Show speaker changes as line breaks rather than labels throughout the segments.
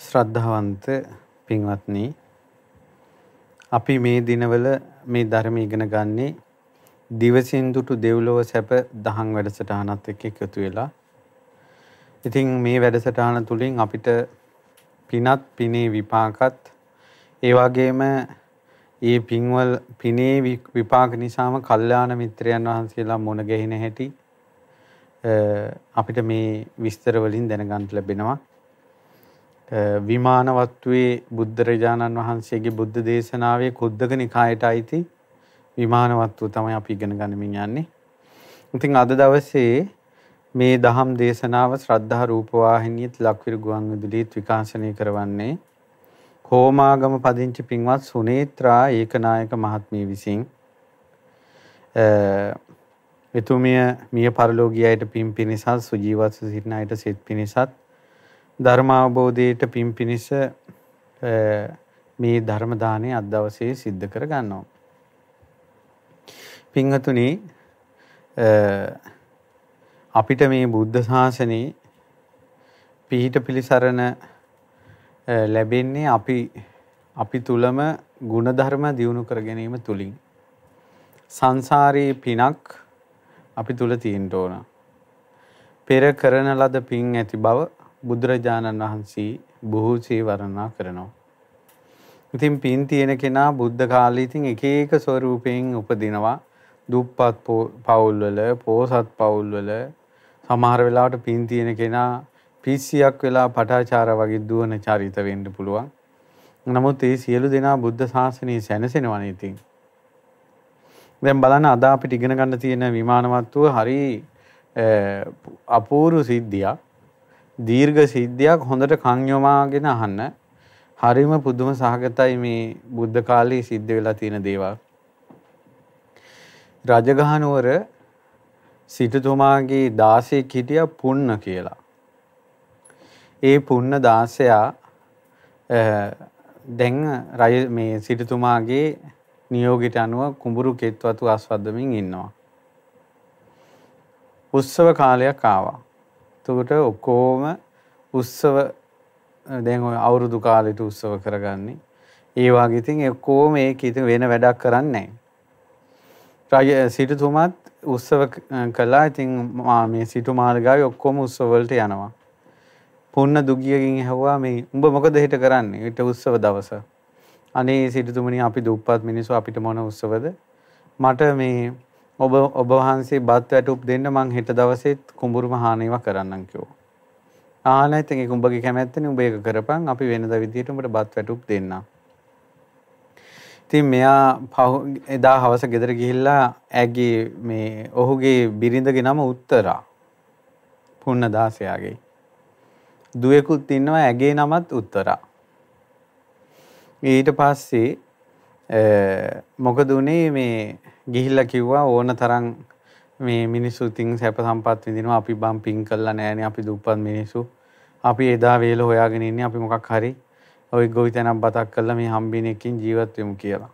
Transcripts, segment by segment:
ශ්‍රද්ධාවන්ත පින්වත්නි අපි මේ දිනවල මේ ධර්ම ඉගෙන ගන්නේ දිවසින් දුටු දෙව්ලොව සැප දහම් වැඩසටහනත් එක්ක එකතු වෙලා. ඉතින් මේ වැඩසටහන තුලින් අපිට පිනත් පිනේ විපාකත් ඒ වගේම ඒ පින්වල පිනේ විපාක නිසාම කල්යාණ මිත්‍රයන් වහන්සේලා මුණ ගැහෙන හැටි අපිට මේ විස්තර වලින් දැනගන්න ලැබෙනවා. විමානවත්වයේ බුද්ධරජාණන් වහන්සේගේ බුද්ධ දේශනාවේ කුද්දක නිකායට අයිති විමානවත්ව තමයි අපි ඉගෙන ගනිමින් යන්නේ. ඉතින් අද දවසේ මේ දහම් දේශනාව ශ්‍රද්ධා රූපවාහිනියත් ලක්විරු ගුවන් විදුලියත් විකාශනය කරවන්නේ හෝමාගම පදිංචි පින්වත් සුනේත්‍රා ඒකනායක මහත්මිය විසින් එතුමිය මිය පරලෝකියයට පින් පිණිසත් සුජීවත්ව සිටින අයට සිත් පිණිසත් ධර්මාවබෝධයට පින් පිණිස මේ ධර්ම දාණය අද දවසේ සිද්ධ කර ගන්නවා. පින්වතුනි අපිට මේ බුද්ධ ශාසනයේ පිහිට පිළිසරණ ලැබෙන්නේ අපි අපි තුලම ಗುಣධර්ම දියුණු කර ගැනීම තුලින්. සංසාරයේ පිනක් අපි තුල තියෙන්න ඕන. පෙර කරන ලද පින් ඇති බව බුදුරජාණන් වහන්සේ බොහෝසේ වර්ණනා කරනවා. ඉතින් පින් තියෙන කෙනා බුද්ධ කාලේ ඉතින් එක එක ස්වරූපයෙන් උපදිනවා. දුප්පත් පවුල්වල, පෝසත් පවුල්වල සමහර වෙලාවට පින් තියෙන කෙනා පිස්සියක් වෙලා පටාචාර වගේ දුවන චරිත වෙන්න පුළුවන්. නමුත් මේ සියලු දෙනා බුද්ධ ශාසනයේ සැනසෙනවනේ ඉතින්. දැන් බලන්න අද අපිට ඉගෙන ගන්න තියෙන විමානවත්ව හරි අපූර්ව සිද්ධියක්. දීර්ඝ සිද්ධියක් හොඳට කන් යොමාගෙන අහන්න. හරිම පුදුම සහගතයි මේ බුද්ධ කාලේ සිද්ධ වෙලා තියෙන දේවල්. රජගහ නුවර සිටුතුමාගේ 16 හිටියා පුන්න කියලා. ඒ පුන්න 16 දැන් රජ මේ සිටුතුමාගේ නියෝගයට අනුව කුඹුරු කෙත්වතු ආස්වද්දමින් ඉන්නවා. උත්සව කාලයක් ආවා. එතකොට ඔක්කොම උත්සව දැන් ඔය අවුරුදු කාලෙට උත්සව කරගන්නේ. ඒ වගේ ඉතින් ඔක්කොම ඒක ඉතින් වෙන වැඩක් කරන්නේ නැහැ. රජ සිටුතුමත් උත්සව කළා. ඉතින් මේ සිටු මාර්ගාවේ ඔක්කොම උත්සව වලට යනවා. පුන්න දුගියකින් ඇහුවා මේ උඹ මොකද හෙට කරන්නේ? ඊට උත්සව දවස. අනේ සිටුතුමනි අපි දුප්පත් මිනිස්සු අපිට මොන උත්සවද? මට මේ ඔබ ඔබ වහන්සේ බත් වැටුප් දෙන්න මං හෙට දවසෙත් කුඹුරු මහානේව කරන්නම් කිව්වා. ආන ඉතින් ඒක උඹගේ කැමැත්තනේ උඹ ඒක කරපන් අපි වෙනද විදියට උඹට බත් වැටුප් දෙන්නම්. ඉතින් මෙයා එදා හවස ගෙදර ගිහිල්ලා ඇගේ මේ ඔහුගේ බිරිඳගේ නම උත්තරා. පුන්නදාසයාගේ. දුවෙකුත් ඉන්නවා ඇගේ නමත් උත්තරා. ඊට පස්සේ මොකද උනේ මේ ගිහිල්ලා කිව්වා ඕන තරම් මේ මිනිස්සු ඉතින් සැප සම්පත් විඳිනවා අපි බම් පින් කළා නෑනේ අපි දුප්පත් මිනිස්සු. අපි එදා වේල හොයාගෙන ඉන්නේ අපි මොකක් හරි ওই ගොවිතැනක් බතක් කළා මේ හම්බින එකකින් ජීවත් වෙමු කියලා.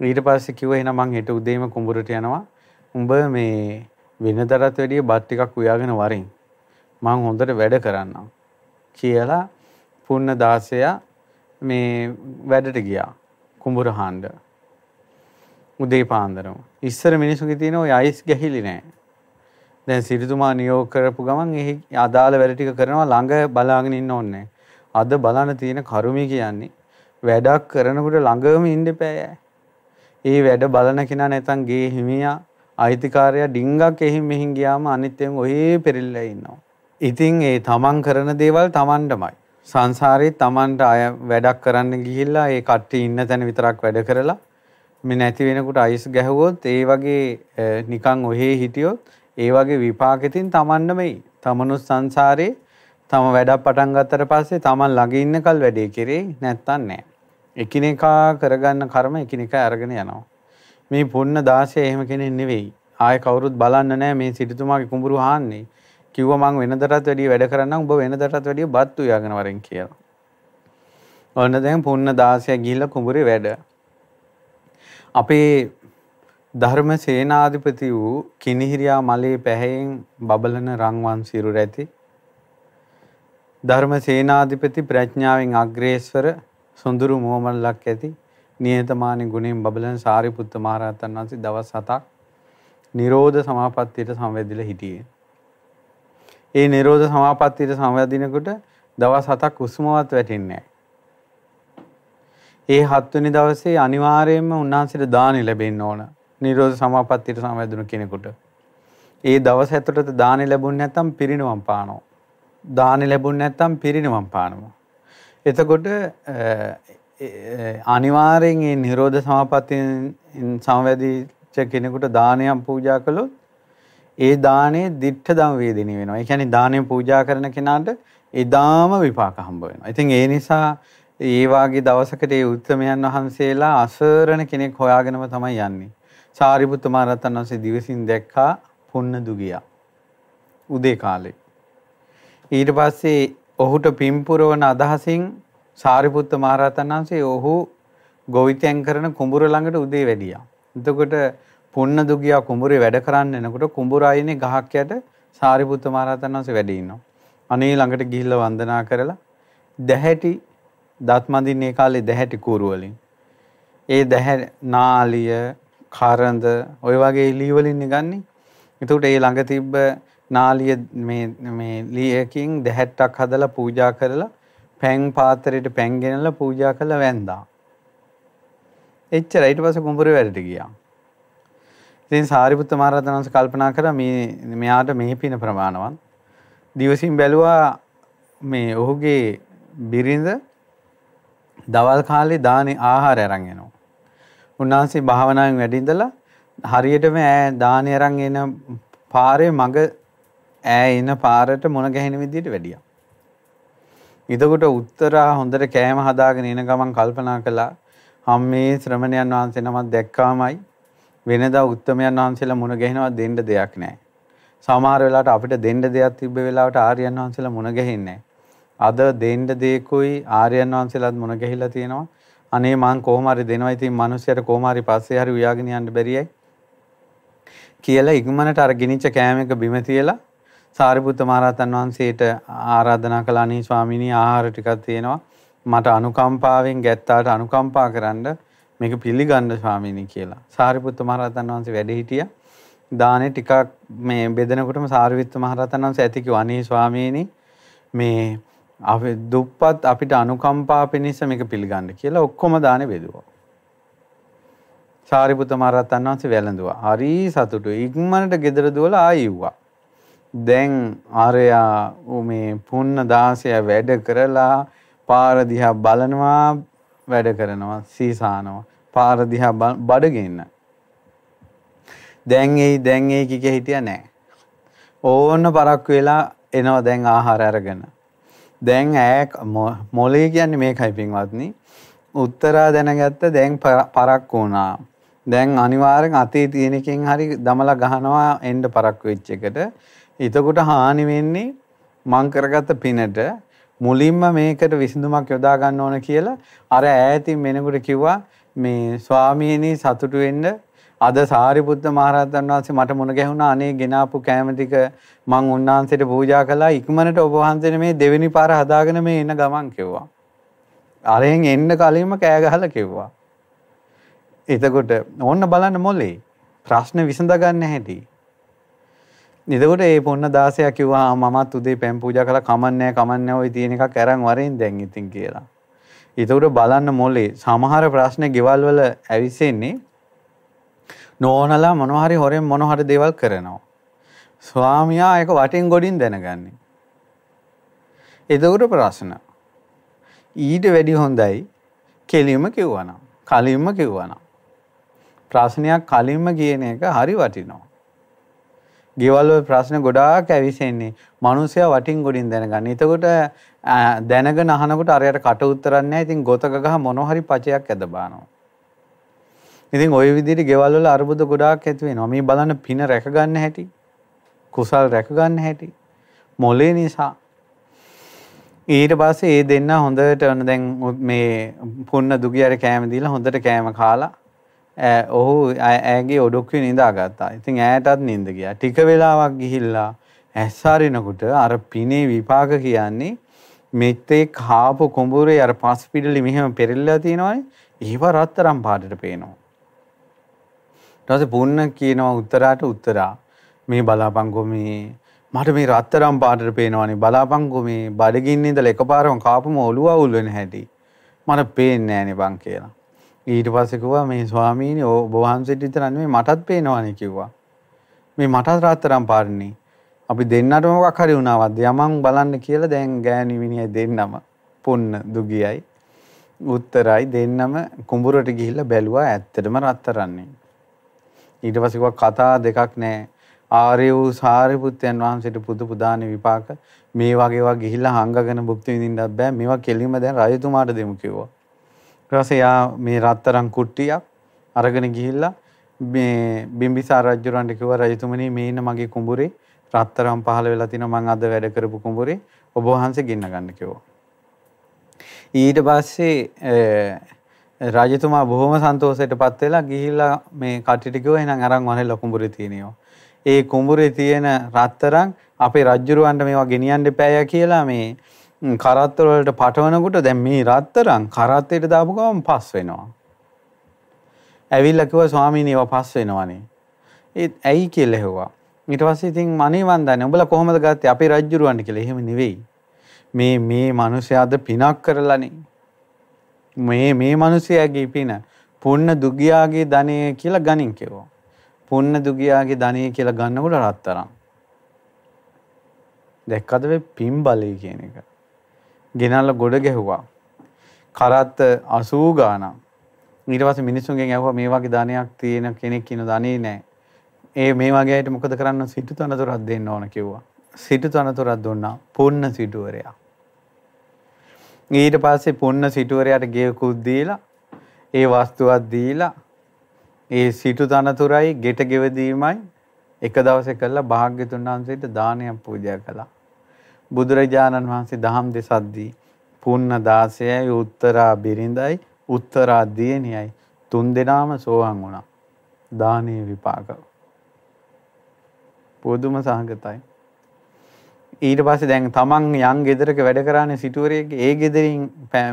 ඊට පස්සේ කිව්වා එහෙනම් මං හෙට උදේම කුඹුරට යනවා. උඹ මේ වෙනදටත් වැඩිය බත් ටිකක් උයාගෙන වරින්. මං හොඳට වැඩ කරන්නම්. කියලා පුන්න දාසයා මේ වැඩට ගියා කුඹුර හාණ්ඩ උදේ පාන්දරම. ඉස්සර මිනිස්සුගේ තියෙන ওই අයිස් ගැහිලි නෑ. දැන් සිරිතුමා නියෝග කරපු ගමන් එහි අදාළ වැඩ ටික කරනවා ළඟ බලාගෙන ඉන්න ඕනේ අද බලන්න තියෙන කරුමේ කියන්නේ වැඩක් කරනකොට ළඟම ඉන්න එපා. ඒ වැඩ බලන කෙනා නැතන් ගේ හිමියා අයිතිකාරයා ඩිංගක් එහින් මෙහින් ගියාම අනිත් එම් ඔහේ පෙරilla ඉන්නවා. ඉතින් ඒ තමන් කරන දේවල් තමන්ටමයි. සංසාරේ තමන්ට අය වැඩක් කරන්න ගිහිල්ලා ඒ කට්ටිය ඉන්න තැන විතරක් වැඩ කරලා මේ නැති වෙනකොට අයිස් ගැහුවොත් ඒ වගේ නිකන් ඔහේ හිටියොත් ඒ වගේ විපාකෙතින් තමන්නමයි. තමනුත් සංසාරේ තම වැඩක් පටන් ගත්තට පස්සේ තමන් ළඟ ඉන්නකල් වැඩේ කෙරේ නැත්තම් නෑ. එකිනෙකා කරගන්න කර්ම එකිනෙකා අරගෙන යනවා. මේ පුන්න 16 එහෙම කෙනෙක් නෙවෙයි. ආයෙ කවුරුත් බලන්න නෑ මේ සිටුතුමාගේ කුඹුරු හාන්නේ. කිව්වා මං වෙනදටත් වැඩිය වැඩ කරන්නම් ඔබ වෙනදටත් වැඩිය බත් උයාගෙන වරෙන් කියලා. ඔන්න දැන් පුන්න 16 ගිහිල්ලා කුඹුරේ වැඩ. අපේ ධර්ම සේනාධිපති වූ කිනිහිරියා මලේ පැහැයෙන් බබලන රන්වන් සිරුර ඇති. ධර්ම සේනාධිපති ප්‍රඥාවෙන් අග්‍රේස්වර සොඳුරු මුවමල්ලක් ඇති. නියතමානී ගුණයෙන් බබලන සාරිපුත්ත මහරහතන් වහන්සේ දවස් 7ක් නිරෝධ සමාපත්තියට සමවැදිලා හිටියේ. ඒ නිරෝධ සමාපත්තියට සමවැදිනකොට දවස් 7ක් උස්මවත් වැටෙන්නේ ඒ හත්වෙනි දවසේ අනිවාර්යයෙන්ම උන්වහන්සේට දානි ලැබෙන්න ඕන. නිරෝධ සමාපත්තියට සමවැදුණු කෙනෙකුට. ඒ දවස් ඇතුළත දානි ලැබුණ නැත්නම් පිරිනවම් පානවා. දානි ලැබුණ නැත්නම් පිරිනවම් පානවා. එතකොට අනිවාර්යෙන් මේ නිරෝධ සමාපත්තියෙන් සමවැදිච්ච කෙනෙකුට දානයක් පූජා කළොත් ඒ දානේ දිට්ඨ දම් වේදිනී වෙනවා. ඒ කියන්නේ දානය පූජා කරන කෙනාට එදාම විපාක හම්බ වෙනවා. ඉතින් ඒ නිසා ඒ වාගේ දවසකට ඒ උත්තමයන් වහන්සේලා අසරණ කෙනෙක් හොයාගෙනම තමයි යන්නේ. සාරිපුත්ත මහ රහතන් වහන්සේ දිවසින් දැක්කා පුන්න දුගියා. උදේ කාලේ. ඊට පස්සේ ඔහුට පින්පුරවන අදහසින් සාරිපුත්ත මහරහතන් වහන්සේ ඔහු ගොවිතැන් කරන කුඹුර ළඟට උදේ වැඩියා. එතකොට පුන්න දුගියා කුඹුරේ වැඩ කරන්න එනකොට කුඹුර අයිනේ ගහක් යට සාරිපුත්ත මහරහතන් වහන්සේ වැඩ ඉන්නවා. අනේ ළඟට ගිහිල්ලා වන්දනා කරලා දැහැටි දත් මදින්නේ කාලේ දැහැටි කූරු වලින්. ඒ දැහැ නාලිය, කරඳ ඔය වගේ ලී වලින් ගන්නේ. එතකොට ඒ ළඟ තිබ්බ නාලිය මේ මේ ලීයකින් දැහැට්ටක් හදලා පූජා කරලා පැන් පාත්‍රයට පැන් ගෙනලා පූජා කරලා වැන්දා. එච්චර ඊට පස්සේ කුඹුරේ වැඩට ගියා. ඉතින් සාරිපුත්ත මහ රහතන් වහන්සේ කල්පනා කරා මේ මෙයාට මේ පින ප්‍රමාණවත්. දිවසින් බැලුවා මේ ඔහුගේ බිරිඳ දවල් කාලේ දානේ ආහාර අරන් එනවා. උන්වහන්සේ භාවනාවෙන් වැඩ ඉඳලා හරියටම ඈ දානේ අරන් එන පාරේ මග ඈ එන පාරට මොන ගැහෙන විදියට වැඩියා. එතකොට උත්තරා හොඳට කෑම හදාගෙන එන ගමන් කල්පනා කළා හම්මේ ශ්‍රමණයන් වහන්සේ නමක් දැක්කාමයි වෙනදා උත්තමයන් වහන්සේලා මුණ ගැහෙනවා දෙන්න දෙයක් නැහැ. සමහර වෙලාවට අපිට දෙන්න දෙයක් තිබ්බ වෙලාවට ආර්යයන් වහන්සේලා මුණ ගැහෙන්නේ අද දෙන්න දෙයකුයි ආර්යයන් වහන්සේලාත් මුණ ගැහිලා තියෙනවා. අනේ මං කොහොම හරි දෙනවා ඉතින් මිනිස්සුන්ට කොහොම හරි පස්සේ හරි උයාගෙන යන්න බැරියයි කියලා ඉක්මනට අර ගිනිච්ච කෑම එක බිම තියලා සාරිපුත්ත මහරහතන් වහන්සේට ආරාධනා කළා අනේ ස්වාමීනි ආහාර ටිකක් තියෙනවා මට අනුකම්පාවෙන් ගැත්තාට අනුකම්පා කරන්න මේක පිළිගන්න ස්වාමීනි කියලා. සාරිපුත්ත මහරහතන් වහන්සේ වැඩ හිටියා. දානේ ටිකක් මේ බෙදනකොටම සාරිපුත්ත මහරහතන් වහන්සේ ඇති කිව්වා අනේ ස්වාමීනි මේ අපි දුප්පත් අපිට අනුකම්පා පිණිස මේක පිළිගන්න කියලා ඔක්කොම දානේ බෙදුවා. සාරිපුත්ත මහරහතන් වහන්සේ වැළඳුවා. හරි සතුටුයි. ඉක්මනට ගෙදර දුවලා ආයෙව්වා. දැන් ආරයා මේ පුන්න 16 වැඩ කරලා පාර දිහා බලනවා වැඩ කරනවා සීසානවා පාර දිහා බඩගින්න දැන් එයි දැන් එයි කික හිටියා නෑ ඕන්න පරක්කු වෙලා එනවා දැන් ආහාර අරගෙන දැන් ඈ මොලේ කියන්නේ මේකයි පින්වත්නි. උත්තරා දැනගත්ත දැන් පරක්කු වුණා. දැන් අනිවාර්යෙන් අතේ තියෙන එකෙන් හරි දමලා ගහනවා එන්න පරක්කු වෙච්ච එකට. එතකොට හානි වෙන්නේ මං කරගත්ත පිනට මුලින්ම මේකට විසඳුමක් යොදා ගන්න ඕන කියලා අර ඈතින් මෙනකොට කිව්වා මේ ස්වාමීනි සතුටු වෙන්න අද සාරිපුත්ත මහරහතන් වහන්සේ මට මුණ ගැහුණා අනේ ගෙනාපු කෑම ටික මං උන්වහන්සේට පූජා කළා ඉක්මනට ඔබ වහන්සේට මේ දෙවෙනි පාර හදාගෙන මේ එන ගමන් කිව්වා. අරෙන් එන්න කලින්ම කෑ ගහලා කිව්වා. එතකොට ඕන්න බලන්න මොලේ ප්‍රශ්න විසඳ ගන්න හැටි. එතකොට ඒ පොන්න 16 කිව්වා මමත් උදේ පෑන් පූජා කළා කමන්නේ කමන්නේ ওই තියෙන එකක් අරන් වරෙන් දැන් ඉතින් කියලා. ඒතකොට බලන්න මොලේ සමහර ප්‍රශ්න ගෙවල් වල ඇවිස්සෙන්නේ නෝනලා මොනවා හරි හොරෙන් මොනවා හරි දේවල් කරනවා. ස්වාමියා ඒක වටින් ගොඩින් දැනගන්නේ. එතකොට ප්‍රශ්න. ඊට වැඩි හොඳයි කෙලින්ම කිව්වනම්. කලින්ම කිව්වනම්. ප්‍රශ්නයක් කලින්ම කියන එක හරි වටිනවා. ගෙවල් වල ප්‍රශ්න ගොඩාක් ඇවිසෙන්නේ. මිනිස්සයා වටින් ගොඩින් දැනගන්න. එතකොට දැනගෙන අහනකොට අරයට කට උත්තරන්නේ නැහැ. ඉතින් ගොතක ගහ මොන හරි පචයක් ඇද බානවා. ඉතින් ওই විදිහට ගෙවල් වල අරුබුද ගොඩාක් ඇති වෙනවා. මේ බලන්න පින රැක ගන්න හැටි. කුසල් රැක ගන්න හැටි. මොලේ නිසා ඊට පස්සේ ඒ දෙන්න හොඳට ඔන්න දැන් මේ පුන්න දුගියට කෑම දීලා හොඳට කෑම කාලා ඔහු ඇගේ ඔඩොක්කේ නිදාගත්තා. ඉතින් ඈටත් නිින්ද ගියා. ටික වෙලාවක් ගිහිල්ලා ඇස්සාරිනකොට අර පිනේ විපාක කියන්නේ මෙත්තේ කාපු කුඹුරේ අර පස් පිඩලි මෙහෙම පෙරෙල්ලා තියෙනවනේ. ඒව රත්තරන් පාටට පේනවා. ඊට පස්සේ පුන්න කියනවා උත්තරාට උත්තරා මේ බලාපංකෝ මේ මට මේ රත්තරම් පාටට පේනවනේ බලාපංකෝ මේ බඩගින්න ඉඳලා එකපාරම කාපුම ඔළුව අවුල් වෙන හැටි මට පේන්නේ නෑනේ බං කියලා. ඊට පස්සේ කිව්වා මේ ස්වාමීනි ඔබ වහන්සේට විතර නෙමෙයි මටත් පේනවනේ කිව්වා. මේ මටත් රත්තරම් පාටනේ. අපි දෙන්නට මොකක් හරි වුණාවත් යමන් බලන්න කියලා දැන් ගෑණි මිනිහයි දෙන්නම පුන්න දුගියයි උත්තරයි දෙන්නම කුඹුරට ගිහිල්ලා බැලුවා ඇත්තටම රත්තරන්නේ. ඊට පස්සේ කතා දෙකක් නැහැ. ආර්ය වූ සාරිපුත්යන් වහන්සේට පුදු පුදාන විපාක. මේ වගේවා ගිහිල්ලා හංගගෙන භුක්ති විඳින්නත් බෑ. මේවා කෙලින්ම දැන් රජතුමාට දෙමු කිව්වා. ඊට පස්සේ යා මේ රත්තරන් කුට්ටියක් අරගෙන ගිහිල්ලා මේ බිම්බිසාර රජුරන්ට කිව්වා රජතුමනි මේ ඉන්න මගේ කුඹුරේ රත්තරන් පහළ වෙලා තිනවා. මං අද වැඩ කරපු කුඹුරේ ඔබ වහන්සේ ගෙන්න ගන්න කිව්වා. ඊට පස්සේ රජතුමා බොහොම සන්තෝෂයටපත් වෙලා ගිහිල්ලා මේ කට්ටියට කිව්වා එහෙනම් අරන් වහලා කුඹුරේ තියෙනවා ඒ කුඹුරේ තියෙන රත්තරන් අපේ රජ්ජුරුවන්ට මේවා ගෙනියන්න එපාය කියලා මේ කරත්තර වලට පටවනකොට දැන් මේ රත්තරන් කරත්තයට දාපු ගමන් පස් වෙනවා. ඇවිල්ලා කිව්වා ස්වාමීනි ඒවා පස් වෙනවනේ. ඒත් ඇයි කියලා ඇහුවා. ඊට පස්සේ ඉතින් මනේ වන්දන්නේ උඹලා කොහොමද ගත්තේ අපේ රජ්ජුරුවන්ට කියලා. එහෙම නෙවෙයි. මේ මේ මිනිස්යාද පිනක් කරලානේ. මේ මේ මිනිසයාගේ පින පුන්න දුගියාගේ ධනෙ කියලා ගනින් කිව්වා. පුන්න දුගියාගේ ධනෙ කියලා ගන්නකොට රත්තරන්. දැක්කද මේ පින් බලය කියන එක. ගෙනල්ලා ගොඩ ගැහුවා. කරත්ත 80 ගාණක්. ඊට පස්සේ මිනිස්සුන්ගෙන් ඇහුවා මේ වගේ ධනයක් තියෙන කෙනෙක් ඉන්න ධනෙ නැහැ. ඒ මේ වගේ අයට මොකද කරන්න සිටු තනතුරක් දෙන්න ඕන කිව්වා. සිටු තනතුරක් දුන්නා පුන්න සිටුවරයා. ඊට පස්සේ පුන්න සිටුවරයාට ගෙවකුත් දීලා ඒ වස්තුවක් දීලා ඒ සිටු තනතුරයි ගෙට ගෙවදීමයි එක දවසේ කළා භාග්‍යතුන් වහන්සේට දානයක් පූජා කළා. බුදුරජාණන් වහන්සේ දහම් දෙසද්දී පුන්න 16යි උත්තරා බිරිඳයි උත්තරා දියණියයි තුන් දෙනාම සෝවාන් වුණා. දානීය විපාක. පොදුම සහගතයි. ඊට පස්සේ දැන් තමන් යන් ගෙදරක වැඩ කරන්නේ සිටුවරයෙක් ඒ ගෙදරින්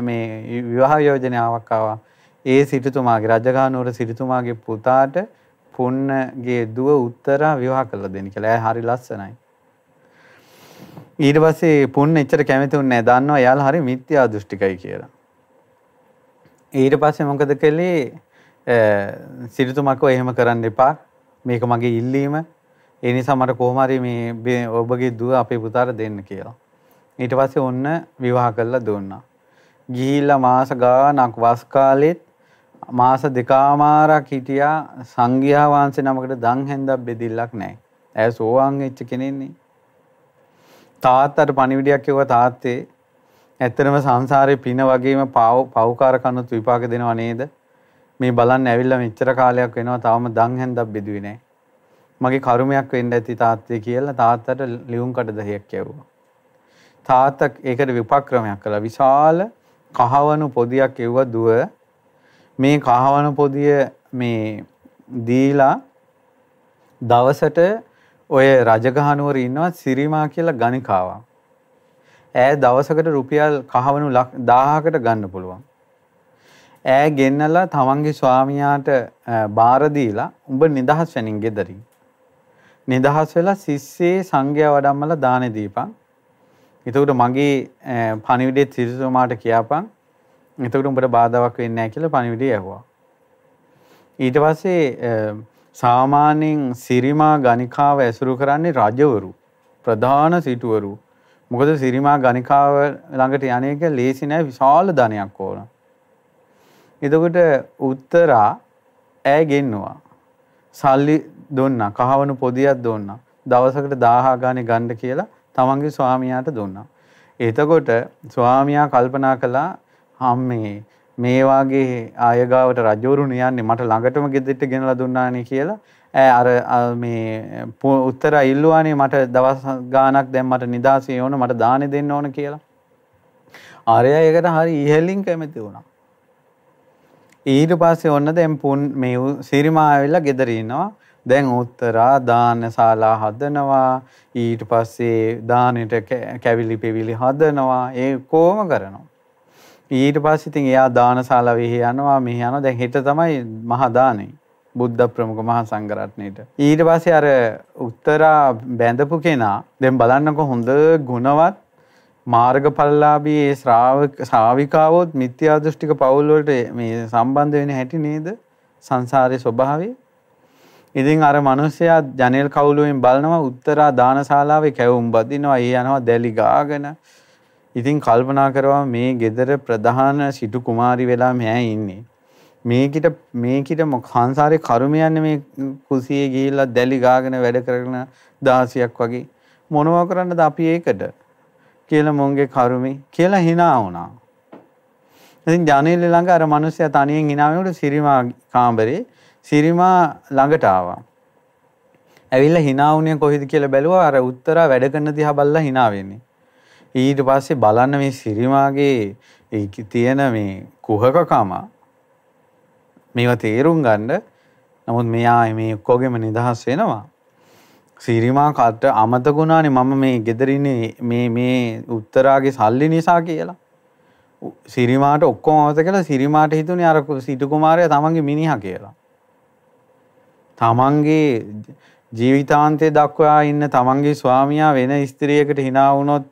මේ විවාහ යෝජනාවක් ආවා. ඒ සිටුතුමාගේ රජගහනුවර සිටුතුමාගේ පුතාට පුන්නගේ දුව උත්තරා විවාහ කරලා දෙන්න කියලා. එයා හරි ලස්සනයි. ඊට පස්සේ පුන්න එච්චර කැමති උන්නේ නැහැ. දන්නවා එයාලා හරි මිත්‍යා දෘෂ්ටිකයි කියලා. ඊට පස්සේ මොකද කළේ? සිටුතුමාකෝ එහෙම කරන්න එපා. මේක මගේ ඉල්ලීම. ඒ නිසා මට කොහොම හරි මේ ඔබගේ දුව අපේ පුතාට දෙන්න කියලා. ඊට පස්සේ ඔන්න විවාහ කරලා දුන්නා. ගිහිල්ලා මාස ගාණක් වස් කාලෙත් මාස දෙකමාරක් හිටියා සංඝයා වහන්සේ නමකට දන් හැන්දක් බෙදිල්ලක් නැහැ. ඇය සෝවාන් වෙච්ච කෙනෙන්නේ. තාත්තට පණිවිඩයක් කිව්වා තාත්තේ ඇත්තටම සංසාරේ පින වගේම පව්කාර කනුත් විපාක දෙනව නේද? මේ බලන්න ඇවිල්ලා මෙච්චර කාලයක් වෙනවා තාම දන් හැන්දක් බෙදුවේ නැහැ. මගේ කර්මයක් වෙන්න ඇති තාත්තේ කියලා තාත්තට ලියුම් කඩ දහයක් කියවුවා. තාත්තා ඒකට විපක්‍රමයක් කළා. විශාල කහවණු පොදියක් එව්වා දුව මේ කහවන පොදිය මේ දීලා දවසට ඔය රජගහනුවර ඉන්නවා සිරිමා කියලා ගණිකාවක්. ඈ දවසකට රුපියල් කහවණු 1000කට ගන්න පුළුවන්. ඈ ගෙන්නලා තමන්ගේ ස්වාමියාට බාර දීලා උඹ නිදහස් වෙනින් ගෙදරින්. නිදහස් වෙලා සිස්සේ සංඝයා වඩම්මලා දානෙ දීපන්. එතකොට මගේ පණිවිඩේ තිරසෝමාට කියපන් එතකොට උඹට බාධාවක් වෙන්නේ නැහැ කියලා පණිවිඩය ඇහුවා. ඊට පස්සේ සාමාන්‍යයෙන් සිරිමා ගණිකාව ඇසුරු කරන්නේ රජවරු ප්‍රධාන සිටුවරු. මොකද සිරිමා ගණිකාව ළඟට යන්නේක ලේසි නෑ විශාල ධනයක් ඕන. එතකොට උත්තරා ඈ ගෙන්නවා. සල්ලි දුන්නා, කහවණු පොදියක් දුන්නා. දවසකට 1000 ගානේ ගන්න කියලා තමන්ගේ ස්වාමියාට දුන්නා. එතකොට ස්වාමියා කල්පනා කළා හම්මේ මේ වාගේ ආයගාවට රජවරුන් යන්නේ මට ළඟටම ගෙදෙට්ට ගෙනලා දුන්නානේ කියලා ඈ අර මේ උත්තර ඉල්ලුවානේ මට දවස් ගාණක් දැන් මට නිදාසේ ඕන මට දානෙ දෙන්න ඕන කියලා. ආරයා ඒකට හරි ඉහෙලින් කැමති වුණා. ඊට පස්සේ ඔන්න දැන් පුන් මේ සිරිමා ඇවිල්ලා ගෙදර ඉන්නවා. දැන් උත්තරා දානශාලා හදනවා. ඊට පස්සේ දානෙට කැවිලි පෙවිලි හදනවා. ඒ කොහොම කරනවා? ඊට පස්සේ ඉතින් එයා දානශාලා වෙහි යනවා. මෙහි යනවා. දැන් හෙට තමයි මහා දානේ. බුද්ධ ප්‍රමුඛ මහා සංඝරත්නයේට. ඊට පස්සේ අර උත්තරා බැඳපු කෙනා දැන් බලන්නකො හොඳ ගුණවත් මාර්ගඵලලාභී ඒ ශ්‍රාවක ශාවිකාවොත් මිත්‍යා දෘෂ්ටික පවුල් වලට මේ සම්බන්ධ වෙන හැටි නේද? සංසාරේ ස්වභාවය? ඉතින් අර මිනිස්සයා ජනේල් කවුලුවෙන් බලනවා උත්තරා දානශාලාවේ කැවුම් බදිනවා ඒ යනවා දැලි ගාගෙන ඉතින් කල්පනා කරවා මේ ගෙදර ප්‍රධාන සිටු කුමාරි වෙලා මෙයා ඉන්නේ. මේකිට මේකිට සංසාරේ කර්මයන්නේ මේ කුසියේ ගිහිල්ලා දැලි ගාගෙන වැඩ කරන දාසියක් වගේ මොනවා කරන්නද අපි ඒකට කියලා මොන්ගේ කර්මේ කියලා hina වුණා. ඉතින් ජානේල ළඟ අර මිනිස්සයා තනියෙන් hina වෙනකොට සිරිමා කාමරේ සිරිමා ළඟට ආවා. ඇවිල්ලා hina වුණේ කොහෙද කියලා බැලුවා. අර උත්තරා වැඩ කරන දිහා බලලා hina වෙන්නේ. ඊට පස්සේ බලන්න මේ සිරිමාගේ තියෙන මේ කුහකකම මේවා තේරුම් ගන්න. නමුත් මෙයා මේ ඔක්කොගෙම නිදහස් වෙනවා. සිරිමා කට අමතකුණානේ මම මේ ගෙදරින්නේ මේ මේ උත්තරාගේ සල්ලි නිසා කියලා. සිරිමාට ඔක්කොම අවත කියලා සිරිමාට හිතුනේ අර සිටු කුමාරයා තමන්ගේ මිනිහා කියලා. තමන්ගේ ජීවිතාන්තය දක්වා ඉන්න තමන්ගේ ස්වාමියා වෙන ස්ත්‍රියකට hina වුණොත්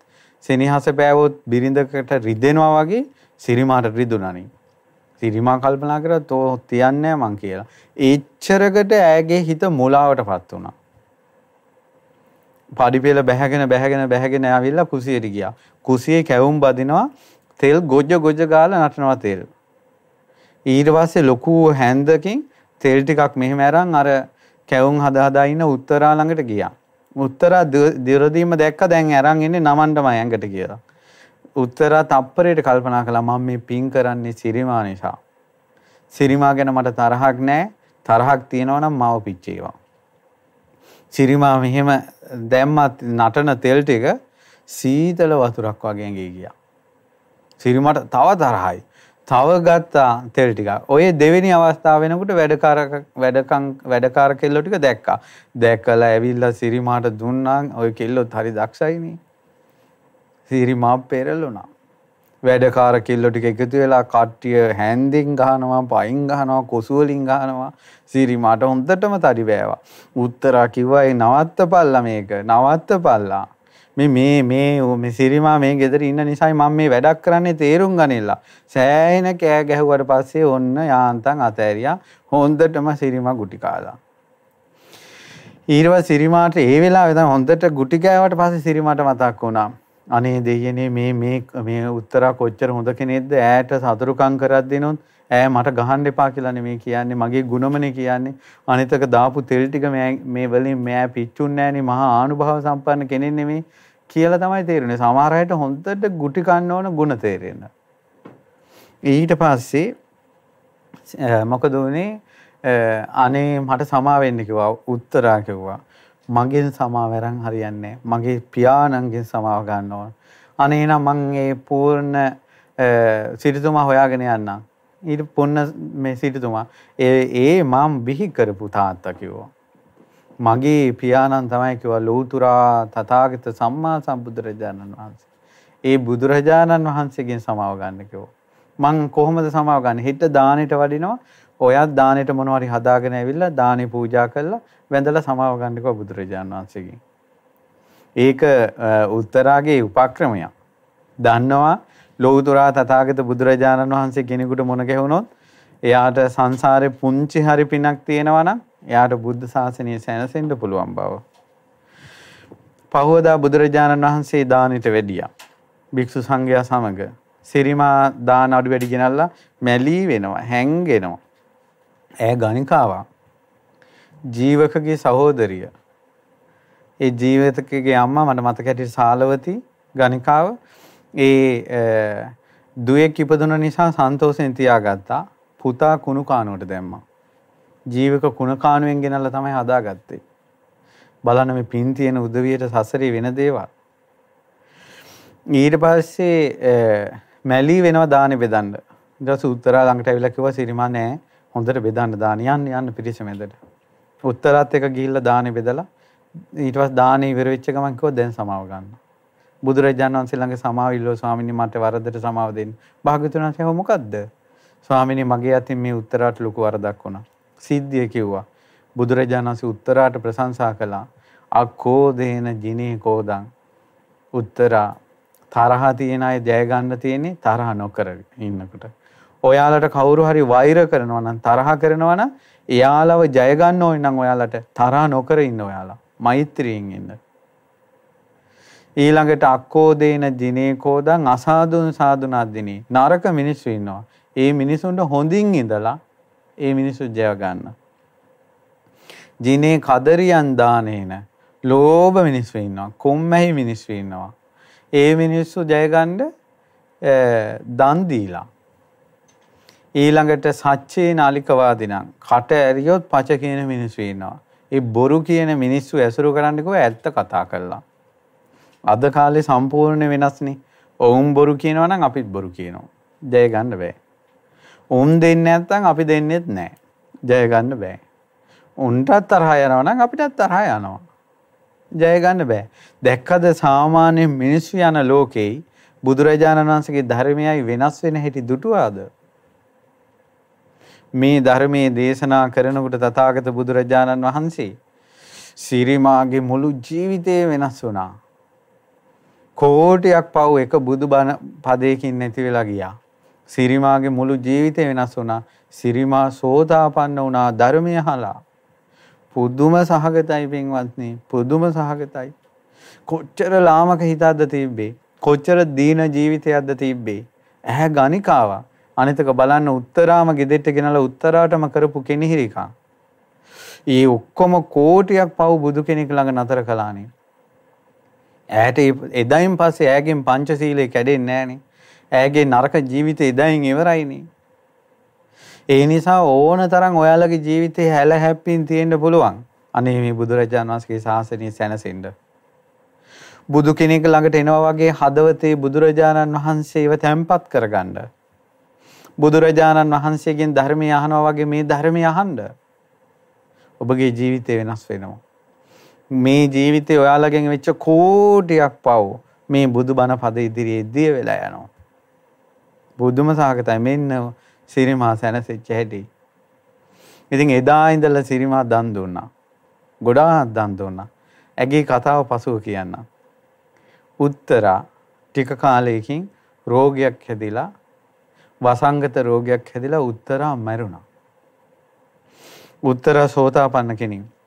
සෙනෙහස පෑවොත් බිරිඳකට රිදෙනවා වගේ සිරිමාට රිදුණනි. සිරිමා කල්පනා කරා තෝ තියන්නේ මං කියලා. එච්චරකට ඈගේ හිත මුලාවටපත් වුණා. පඩිපෙළ බැහැගෙන බැහැගෙන බැහැගෙන ආවිල්ලා කුසියට ගියා. කුසියේ කැවුම් බදිනවා තෙල් ගොජ ගොජ ගාලා නටනවා තෙල්. ඊට පස්සේ ලොකු හැන්දකින් තෙල් ටිකක් මෙහෙම අරන් අර කැවුම් හදා හදා ඉන්න උත්තරා ළඟට ගියා. උත්තරා දිරදීම දැක්ක දැන් අරන් ඉන්නේ නමන්නම ඇඟට කියලා. උත්තරා තප්පරයට කල්පනා කළා මම මේ පින් කරන්නේ සිරිමා නිසා. සිරිමා ගැන මට තරහක් නැහැ. තරහක් තියෙනවා නම් මාව පිච්චේවා. සිරිමා මෙහෙම දැම්මත් නටන තෙල් ටික සීතල වතුරක් වගේ ඇඟේ ගියා. සිරිමට තව තරහයි. තව ගත්තා තෙල් ටික. ඔය දෙවෙනි අවස්ථාව වෙනකොට වැඩකාර වැඩකම් වැඩකාර කෙල්ලෝ ටික දැක්කා. දැක්කලා ඇවිල්ලා සිරිමාට දුන්නා. ඔය කෙල්ලොත් හරි දක්ෂයිනේ. සිරිමා පෙරළුණා. වැඩකාර කෙල්ලෝ ටික එකතු වෙලා කට්ටිය හැන්දින් ගහනවා, පයින් ගහනවා, කොසු වලින් ගහනවා. සිරිමාට හොඳටම තඩි බෑවා. උත්තරා කිව්වා ඒ නවත්තපල්ලා මේක. නවත්තපල්ලා. මේ මේ මේ මේ සිරිමා මේ ගෙදර ඉන්න නිසායි මම මේ වැඩක් කරන්නේ තේරුම් ගනිලා. සෑහෙන කෑ ගැහුවට පස්සේ ඔන්න යාන්තම් අතෑරියා. හොඳටම සිරිමා ගුටි කාලා. ඊළඟ සිරිමාට ඒ වෙලාවේ තමයි හොඳට ගුටි කෑවට පස්සේ සිරිමාට මතක් වුණා. අනේ දෙයනේ මේ මේ මේ උත්තරා කොච්චර හොඳ කෙනෙක්ද ඈට සතුරුකම් කරක් දෙනොත් ඈ මට ගහන්න එපා කියලා නෙමෙයි කියන්නේ මගේ ගුණමනේ කියන්නේ අනිතක දාපු තෙල් ටික මේ වලින් මෑ පිච්චුන්නේ නෑනේ මහා ආනුභාව සම්පන්න කෙනෙක් නෙමෙයි කියලා තමයි තේරෙන්නේ. සමහර අයට හොඳට ගුටි කන්න ඕන ಗುಣ තේරෙන්න. ඊට පස්සේ මොකද උනේ අනේ මට සමා වෙන්න කිව්වා උත්තරා කිව්වා. මගෙන් සමාව අරන් හරියන්නේ මගේ පියාණන්ගෙන් සමාව ගන්න ඕන. අනේ නම් මං ඒ පූර්ණ සිරිතුමා හොයාගෙන යන්නම්. ඊට පොන්න මේ සිරිතුමා ඒ ඒ මම බිහි කරපු තාත්තා කිව්වා. මගේ පියාණන් තමයි කිව්වා ලෞතුරා තථාගත සම්මා සම්බුදුරජාණන් වහන්සේ. ඒ බුදුරජාණන් වහන්සේගෙන් සමාව ගන්න කිව්වා. මං කොහොමද සමාව ගන්න? හිට දානෙට වඩිනවා. ඔයත් දානෙට මොනවාරි හදාගෙන ඇවිල්ලා දානෙ පූජා කරලා වැඳලා සමාව ගන්න කිව්වා බුදුරජාණන් වහන්සේගෙන්. ඒක උත්තරාගේ උපක්‍රමයක්. දන්නවා ලෞතුරා තථාගත බුදුරජාණන් වහන්සේ කෙනෙකුට මොන ගැහුනොත් එයාට සංසාරේ පුංචි හරි පිනක් තියෙනවා නම් එයාට බුද්ධ ශාසනය සැනසෙන්න පුළුවන් බව. පහවදා බුදුරජාණන් වහන්සේ දානෙට වැඩියා. භික්ෂු සංඝයා සමග සිරිමා දාන අඩු වැඩි ගෙනල්ලා මැලී වෙනවා, හැංගෙනවා. ඈ ගණිකාවක්. ජීවකගේ සහෝදරිය. ඒ ජීවිතකගේ අම්මා මට මතක හැටියට සාලවති ගණිකාව ඒ දුවෙක් ඉපදුන නිසා සන්තෝෂෙන් තියාගත්තා. පුතා කුණු කානුවට දැම්මා. ජීවක කුණ කානුවෙන් ගෙනල්ලා තමයි හදාගත්තේ. බලන්න මේ පින් තියෙන උදවියට සසරේ වෙන දේවල්. ඊට පස්සේ මැලි වෙනවා දානෙ බෙදන්න. ඊට පස්සේ උත්තරා ළඟට ඇවිල්ලා කිව්වා සිරිමා නෑ හොඳට බෙදන්න දාන යන්න යන්න පිරිස මැදට. උත්තරාත් එක ගිහිල්ලා දානෙ බෙදලා ඊට පස්සේ දානෙ ඉවර වෙච්ච ගමන් කිව්වා දැන් සමාව ගන්න. බුදුරජාණන් වහන්සේ ළඟ සමාව ඉල්ලුවා ස්වාමීනි මට වරදට සමාව දෙන්න. භාග්‍යවතුන් වහන්සේ හො මොකද්ද? ස්වාමීනි මගේ අතින් මේ උත්තරාට ලොකු වරදක් වුණා. සිද්ධිය කිව්වා. බුදුරජාණන් වහන්සේ උත්තරාට ප්‍රශංසා කළා. අක්කෝ දේන ජිනේ කෝදං උත්තරා තරහ තියෙන අය ජය ගන්න තියෙන්නේ තරහ නොකර ඉන්නකොට. ඔයාලට කවුරු හරි වෛර කරනවා නම් තරහ කරනවා නම් එයාලව ජය ගන්න ඕනේ නම් ඔයාලට තරහ නොකර ඉන්න ඔයාලා. මෛත්‍රියෙන් ඉන්න. ඊළඟට අක්කෝදේන දිනේකෝදන් අසාදුන් සාදුනාදිනේ නරක මිනිස්සු ඉන්නවා. ඒ මිනිසුන්ට හොඳින් ඉඳලා ඒ මිනිස්සු ජය ගන්න. ජිනේ කදරියන් දානේන ලෝභ මිනිස්සු ඉන්නවා. කොම්මැහි මිනිස්සු ඉන්නවා. ඒ මිනිස්සු ජය ගන්න දන් දීලා ඊළඟට සච්චේ නාලිකවාදිනම් කට ඇරියොත් පච කියන මිනිස්සු ඉන්නවා. ඒ බොරු කියන මිනිස්සු ඇසුරු කරන්නකෝ ඇත්ත කතා කරලා. අද කාලේ සම්පූර්ණ වෙනස්නේ. ඔවුන් බොරු කියනවා නම් අපිත් බොරු කියනවා. ජය ගන්න බෑ. උන් දෙන්නේ නැත්නම් අපි දෙන්නෙත් නැහැ. ජය ගන්න බෑ. උන්ටත් තරහ යනවා නම් අපිටත් තරහ යනවා. ජය ගන්න බෑ. දැක්කද සාමාන්‍ය මිනිස්සු යන ලෝකෙයි බුදුරජාණන් වහන්සේගේ ධර්මයයි වෙනස් වෙන හැටි දුටුවාද? මේ ධර්මයේ දේශනා කරනකොට තථාගත බුදුරජාණන් වහන්සේ සිරිමාගේ මුළු ජීවිතේ වෙනස් වුණා. කෝටියක් පව් එක බුදුබණ පදයකින් නැති වෙලා ගියා. සිරිමාගේ මුළු ජීවිතේ වෙනස් වුණා. සිරිමා සෝතාපන්න වුණා ධර්මය අහලා. පුදුම සහගතයි පින්වත්නි. පුදුම සහගතයි. කොච්චර ලාමක හිතක්ද තිබ්බේ. කොච්චර දීන ජීවිතයක්ද තිබ්බේ. ඇහැ ගණිකාවා. අනිතක බලන්න උත්තරාම ගෙදෙට්ට ගෙනලා උත්තරාටම කරපු කෙනෙහිරිකා. ඒ ඔක්කොම කෝටියක් පව් බුදු කෙනෙක් ළඟ නතර කළානේ. ඇයට එදයින් පස්සේ ඇයගෙන් පංචශීලයේ කැඩෙන්නේ නැහනේ. ඇයගේ නරක ජීවිතය එදයින් ඉවරයිනේ. ඒ නිසා ඕන තරම් ඔයාලගේ ජීවිතේ හැල හැප්පින් තියෙන්න පුළුවන්. අනේ මේ බුදුරජාණන් වහන්සේගේ ශාසනය සැනසෙන්න. බුදු කෙනෙක් ළඟට එනවා වගේ හදවතේ බුදුරජාණන් වහන්සේව තැම්පත් කරගන්න. බුදුරජාණන් වහන්සේගෙන් ධර්මය අහනවා වගේ මේ ධර්මය අහන්න. ඔබගේ ජීවිතය වෙනස් වෙනවා. මේ ජීවිතේ ඔයාලගෙන් වෙච්ච කෝටියක් පව් මේ බුදුබණ පද ඉදිරියේ දිය වෙලා යනවා. බුදුම සහගතයි මෙන්න සිරිමා සැනසෙච්ච හැටි. ඉතින් එදා ඉඳලා සිරිමා දන් දුන්නා. ගොඩාක් දන් දුන්නා. ඇගේ කතාව පසුව කියන්න. උත්තරා ටික කාලයකින් රෝගයක් හැදිලා වසංගත රෝගයක් හැදිලා උත්තරා මැරුණා. උත්තරා සෝතාපන්න කෙනෙක්.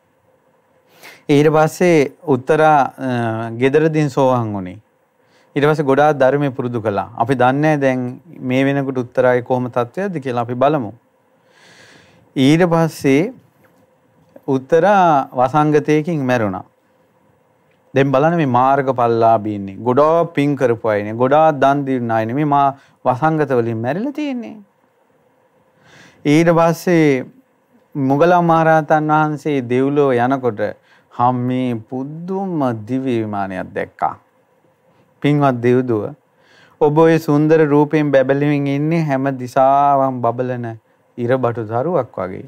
ඊට පස්සේ උත්තරා ගෙදරදින් සෝහන් වුණේ. ඊට පස්සේ ගොඩාක් ධර්මයේ පුරුදු කළා. අපි දන්නේ දැන් මේ වෙනකොට උත්තරායේ කොහොම තත්ත්වයක්ද කියලා අපි බලමු. ඊට පස්සේ උත්තරා වසංගතයකින් මැරුණා. දැන් බලන්න මේ මාර්ගඵලලාභී ඉන්නේ. ගොඩාක් පින් කරපු අයනේ. ගොඩාක් දන් දීන අයනේ. මේ මා වසංගත වලින් මැරිලා තියෙන්නේ. ඊට පස්සේ මුගලන් මහරහතන් වහන්සේ දෙව්ලෝ යනකොට හම්මේ පුදුම දිව්‍ය විමානයක් දැක්කා. පින්වත් දෙව්දුව ඔබ ඔය සුන්දර රූපයෙන් බැබලෙමින් ඉන්නේ හැම දිසාවම බබලන ඉරබටු දරුවක් වගේ.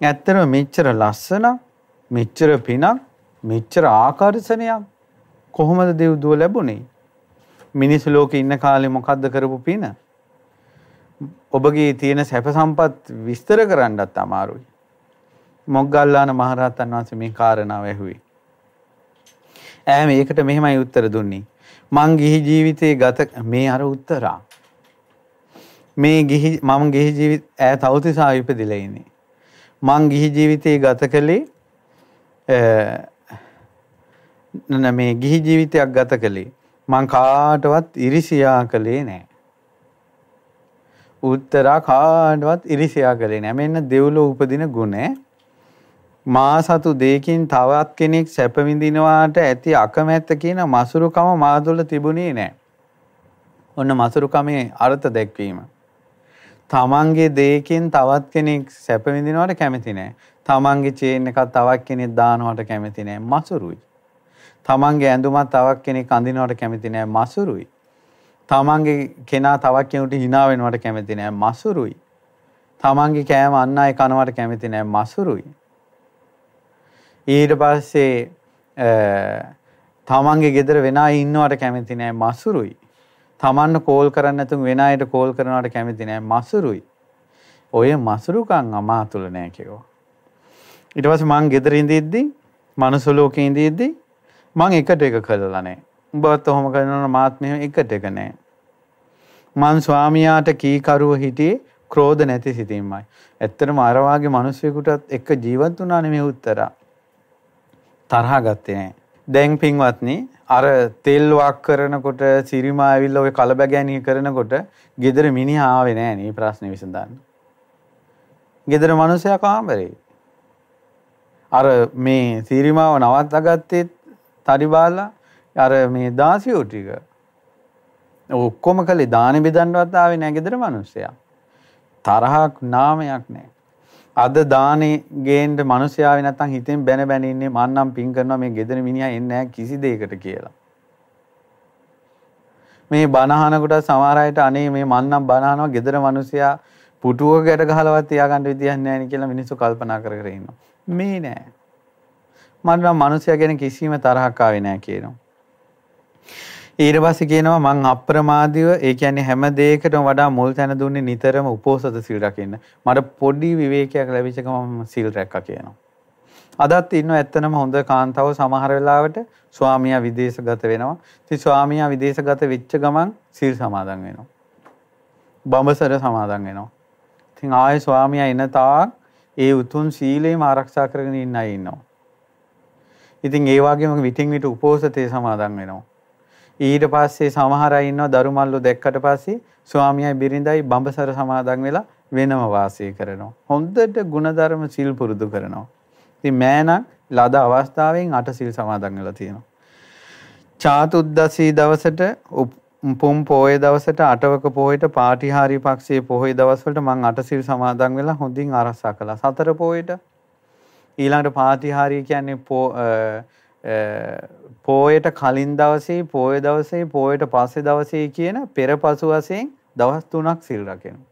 ඇත්තටම මෙච්චර ලස්සන මෙච්චර පිනක් මෙච්චර ආකර්ෂණයක් කොහොමද දෙව්දුව ලැබුණේ? මිනිස් ලෝකේ ඉන්න කාලේ මොකද්ද කරපු පින? ඔබගේ තියෙන සැප සම්පත් විස්තර කරන්නත් අමාරුයි. මොග්ගල්ලාන මහරහතන් වහන්සේ මේ කාරණාව ඇහුවේ. ඈ මේකට මෙහෙමයි උත්තර දුන්නේ. මං ගිහි ජීවිතේ ගත මේ අර උත්තරා. මේ ගිහි මම ගිහි ජීවිත ඈ තවතිසා ඉපදිලා ඉන්නේ. මං ගිහි ජීවිතේ ගත කළේ නෑ මේ ගිහි ජීවිතයක් ගත කළේ මං කාටවත් ඉරිසියා කළේ නෑ. උත්තරා කාටවත් ඉරිසියා කළේ නෑ. මෙන්න දෙව්ලෝ උපදින ගුණ මා සතු දෙයකින් තවත් කෙනෙක් සැප විඳිනවාට ඇති අකමැත්ත කියන මසුරුකම මා තුළ තිබුණේ නැහැ. ඔන්න මසුරුකමේ අර්ථ දැක්වීම. තමන්ගේ දෙයකින් තවත් කෙනෙක් සැප විඳිනවට කැමති නැහැ. තමන්ගේ චේන් එකක් තවත් කෙනෙක් දානවට කැමති නැහැ. මසුරුයි. තමන්ගේ ඇඳුමක් තවත් කෙනෙක් අඳිනවට කැමති නැහැ. මසුරුයි. තමන්ගේ කෙනා තවත් කෙනෙකුට hina වෙනවට කැමති නැහැ. මසුරුයි. තමන්ගේ කෑම අන් අය කනවට කැමති නැහැ. මසුරුයි. ඊට පස්සේ තමන්ගේ ගෙදර වෙන අය ඉන්නවට කැමති නෑ මසුරුයි. තමන්ට කෝල් කරන්න නැතුව වෙන අයට කෝල් කරනවට කැමති නෑ මසුරුයි. ඔය මසුරුකම් අමා තුල නෑ කිව්වා. ඊට පස්සේ මං ගෙදර ඉඳිද්දි මනුස්ස ලෝකේ ඉඳිද්දි මං එකට එක කළා නෑ. උඹත් ඔහොම කරනවා මාත් මෙහෙම එකට එක නෑ. මං ස්වාමියාට කීකරුව හිටියේ ක්‍රෝධ නැති සිතින්මයි. ඇත්තටම අර වාගේ මිනිස්සුෙකුටත් එක්ක ජීවත් වුණා නෙමෙයි උත්තරා. තරහ ගත්තේ නැහැ. දැන් පින්වත්නි අර තෙල් වක් කරනකොට සිරිමා ඇවිල්ලා ওই කලබගෑනිය කරනකොට ගෙදර මිනිහා ආවේ නැහැ නේ ප්‍රශ්නේ විසඳන්න. ගෙදර මිනිසයා කාමරේ. අර මේ සිරිමාව නවත්තගත්තේ තරිබාලා අර මේ දාසියෝ ටික. ඔක්කොම කළේ දානි බෙදන්නවත් ආවේ නැහැ ගෙදර මිනිසයා. තරහක් නාමයක් නැහැ. අද දානේ ගේන්න මිනිස්යාවේ නැත්තම් හිතෙන් බැන බැන ඉන්නේ මං නම් පින් කරනවා මේ ගෙදර මිනිහා එන්නේ නැහැ කිසි දෙයකට කියලා. මේ බනහන කොට සමහර අයට අනේ මේ මං නම් බනහනවා ගෙදර මිනිසයා පුටුවක ගැට ගහලවත් තියාගන්න විදියක් නැහැ නේ කියලා මිනිස්සු කල්පනා කර කර ඉන්නවා. මේ නෑ. මම නම් මිනිසයා ගැන කිසිම තරහක් ආවේ නැහැ කියනවා. ඊට පස්සේ කියනවා මං අප්‍රමාදීව ඒ කියන්නේ හැම දෙයකටම වඩා මුල් තැන දුන්නේ නිතරම උපෝසත සිල් රකින්න. මට පොඩි විවේකයක් ලැබිච්ච ගමන් මම සිල් රැක්කා කියනවා. අදත් ඉන්න ඇත්තනම හොඳ කාන්තාව සමහර වෙලාවට ස්වාමියා විදේශගත වෙනවා. ඉතින් ස්වාමියා විදේශගත වෙච්ච ගමන් සිල් සමාදන් වෙනවා. බඹසර සමාදන් වෙනවා. ඉතින් ආයේ ස්වාමියා එන තාක් ඒ උතුම් සීලේම ආරක්ෂා කරගෙන ඉන්න අය ඉන්නවා. ඉතින් ඒ වගේම විටින් විට උපෝසතේ සමාදන් වෙනවා. ඊට පස්සේ සමහර අය ඉන්නවා දරුමල්ලු දැක්කට පස්සේ ස්වාමියායි බිරිඳයි බඹසර සමාදන් වෙලා වෙනම වාසය කරනවා. හොඳට ಗುಣධර්ම සිල් පුරුදු කරනවා. ඉතින් මෑණක් ලද අවස්ථාවෙන් අට සිල් සමාදන් වෙලා තියෙනවා. චාතුද්දසී දවසට පුම් පෝය දවසට අටවක පෝයට පාටිහාරි පක්ෂයේ පොහොය දවස්වලට මං අට සිල් සමාදන් වෙලා හොඳින් ආරක්ෂා කළා. සතර පෝයට ඊළඟට පාටිහාරි කියන්නේ පෝයට කලින් දවසේ පෝය දවසේ පෝයට පස්සේ දවසේ කියන පෙරපසු වශයෙන් දවස් 3ක් සිල් රකිනවා.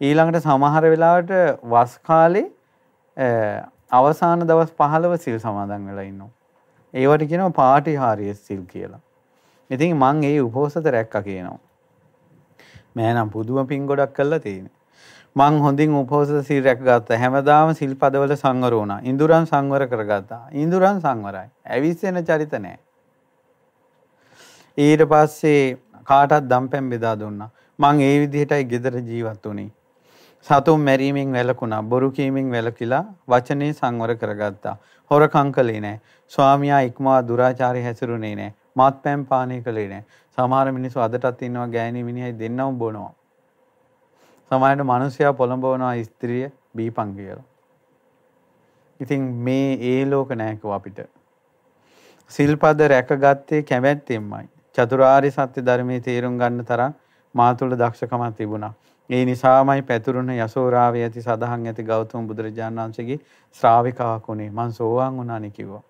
ඊළඟට සමහර වෙලාවට වස් කාලේ අවසාන දවස් 15 සිල් සමාදන් වෙලා ඉන්නවා. ඒවට කියනවා පාටිහාරිය සිල් කියලා. ඉතින් මං ඒ උපෝසත රැක්කා කියනවා. මෑනම් පුදුම පින් ගොඩක් කළා තියෙන්නේ. මං හොඳින් උපෝසත සීල් රැකගත්තා. හැමදාම සිල්පදවල සංවර වුණා. ඉඳුරන් සංවර කරගත්තා. ඉඳුරන් සංවරයි. ඇවිස්සෙන චරිත නැහැ. ඊට පස්සේ කාටත් දම්පැන් බෙදා දුන්නා. මං ඒ විදිහටයි gedara ජීවත් වුනේ. සතුන් මැරීමෙන් වැළකුණා. බොරු කීමෙන් වැළකීලා වචනේ සංවර කරගත්තා. හොරකම් කළේ නැහැ. ස්වාමියා ඉක්මවා දුරාචාරය හැසිරුණේ නැහැ. මාත්පැන් පානය කළේ නැහැ. සමහර මිනිස්සු අදටත් ඉන්නවා ගෑණි මිනිහයි දෙන්නම බොනවා. සමහරට මිනිස්සයා පොළඹවනවා ස්ත්‍රිය බීපන් කියලා. ඉතින් මේ ඒ ලෝක නෑකෝ අපිට. සිල්පද රැකගත්තේ කැමැත්තෙන්මයි. චතුරාර්ය සත්‍ය ධර්මයේ තේරුම් ගන්න තරම් මා තුළ දක්ෂකමක් තිබුණා. ඒ නිසාමයි පැතුරුණ යසෝරාවේ ඇති සදහන් ඇති ගෞතම බුදුරජාණන් වහන්සේගේ ශ්‍රාවිකාවක් උනේ. මං සෝවාන් වුණානේ කිව්වා.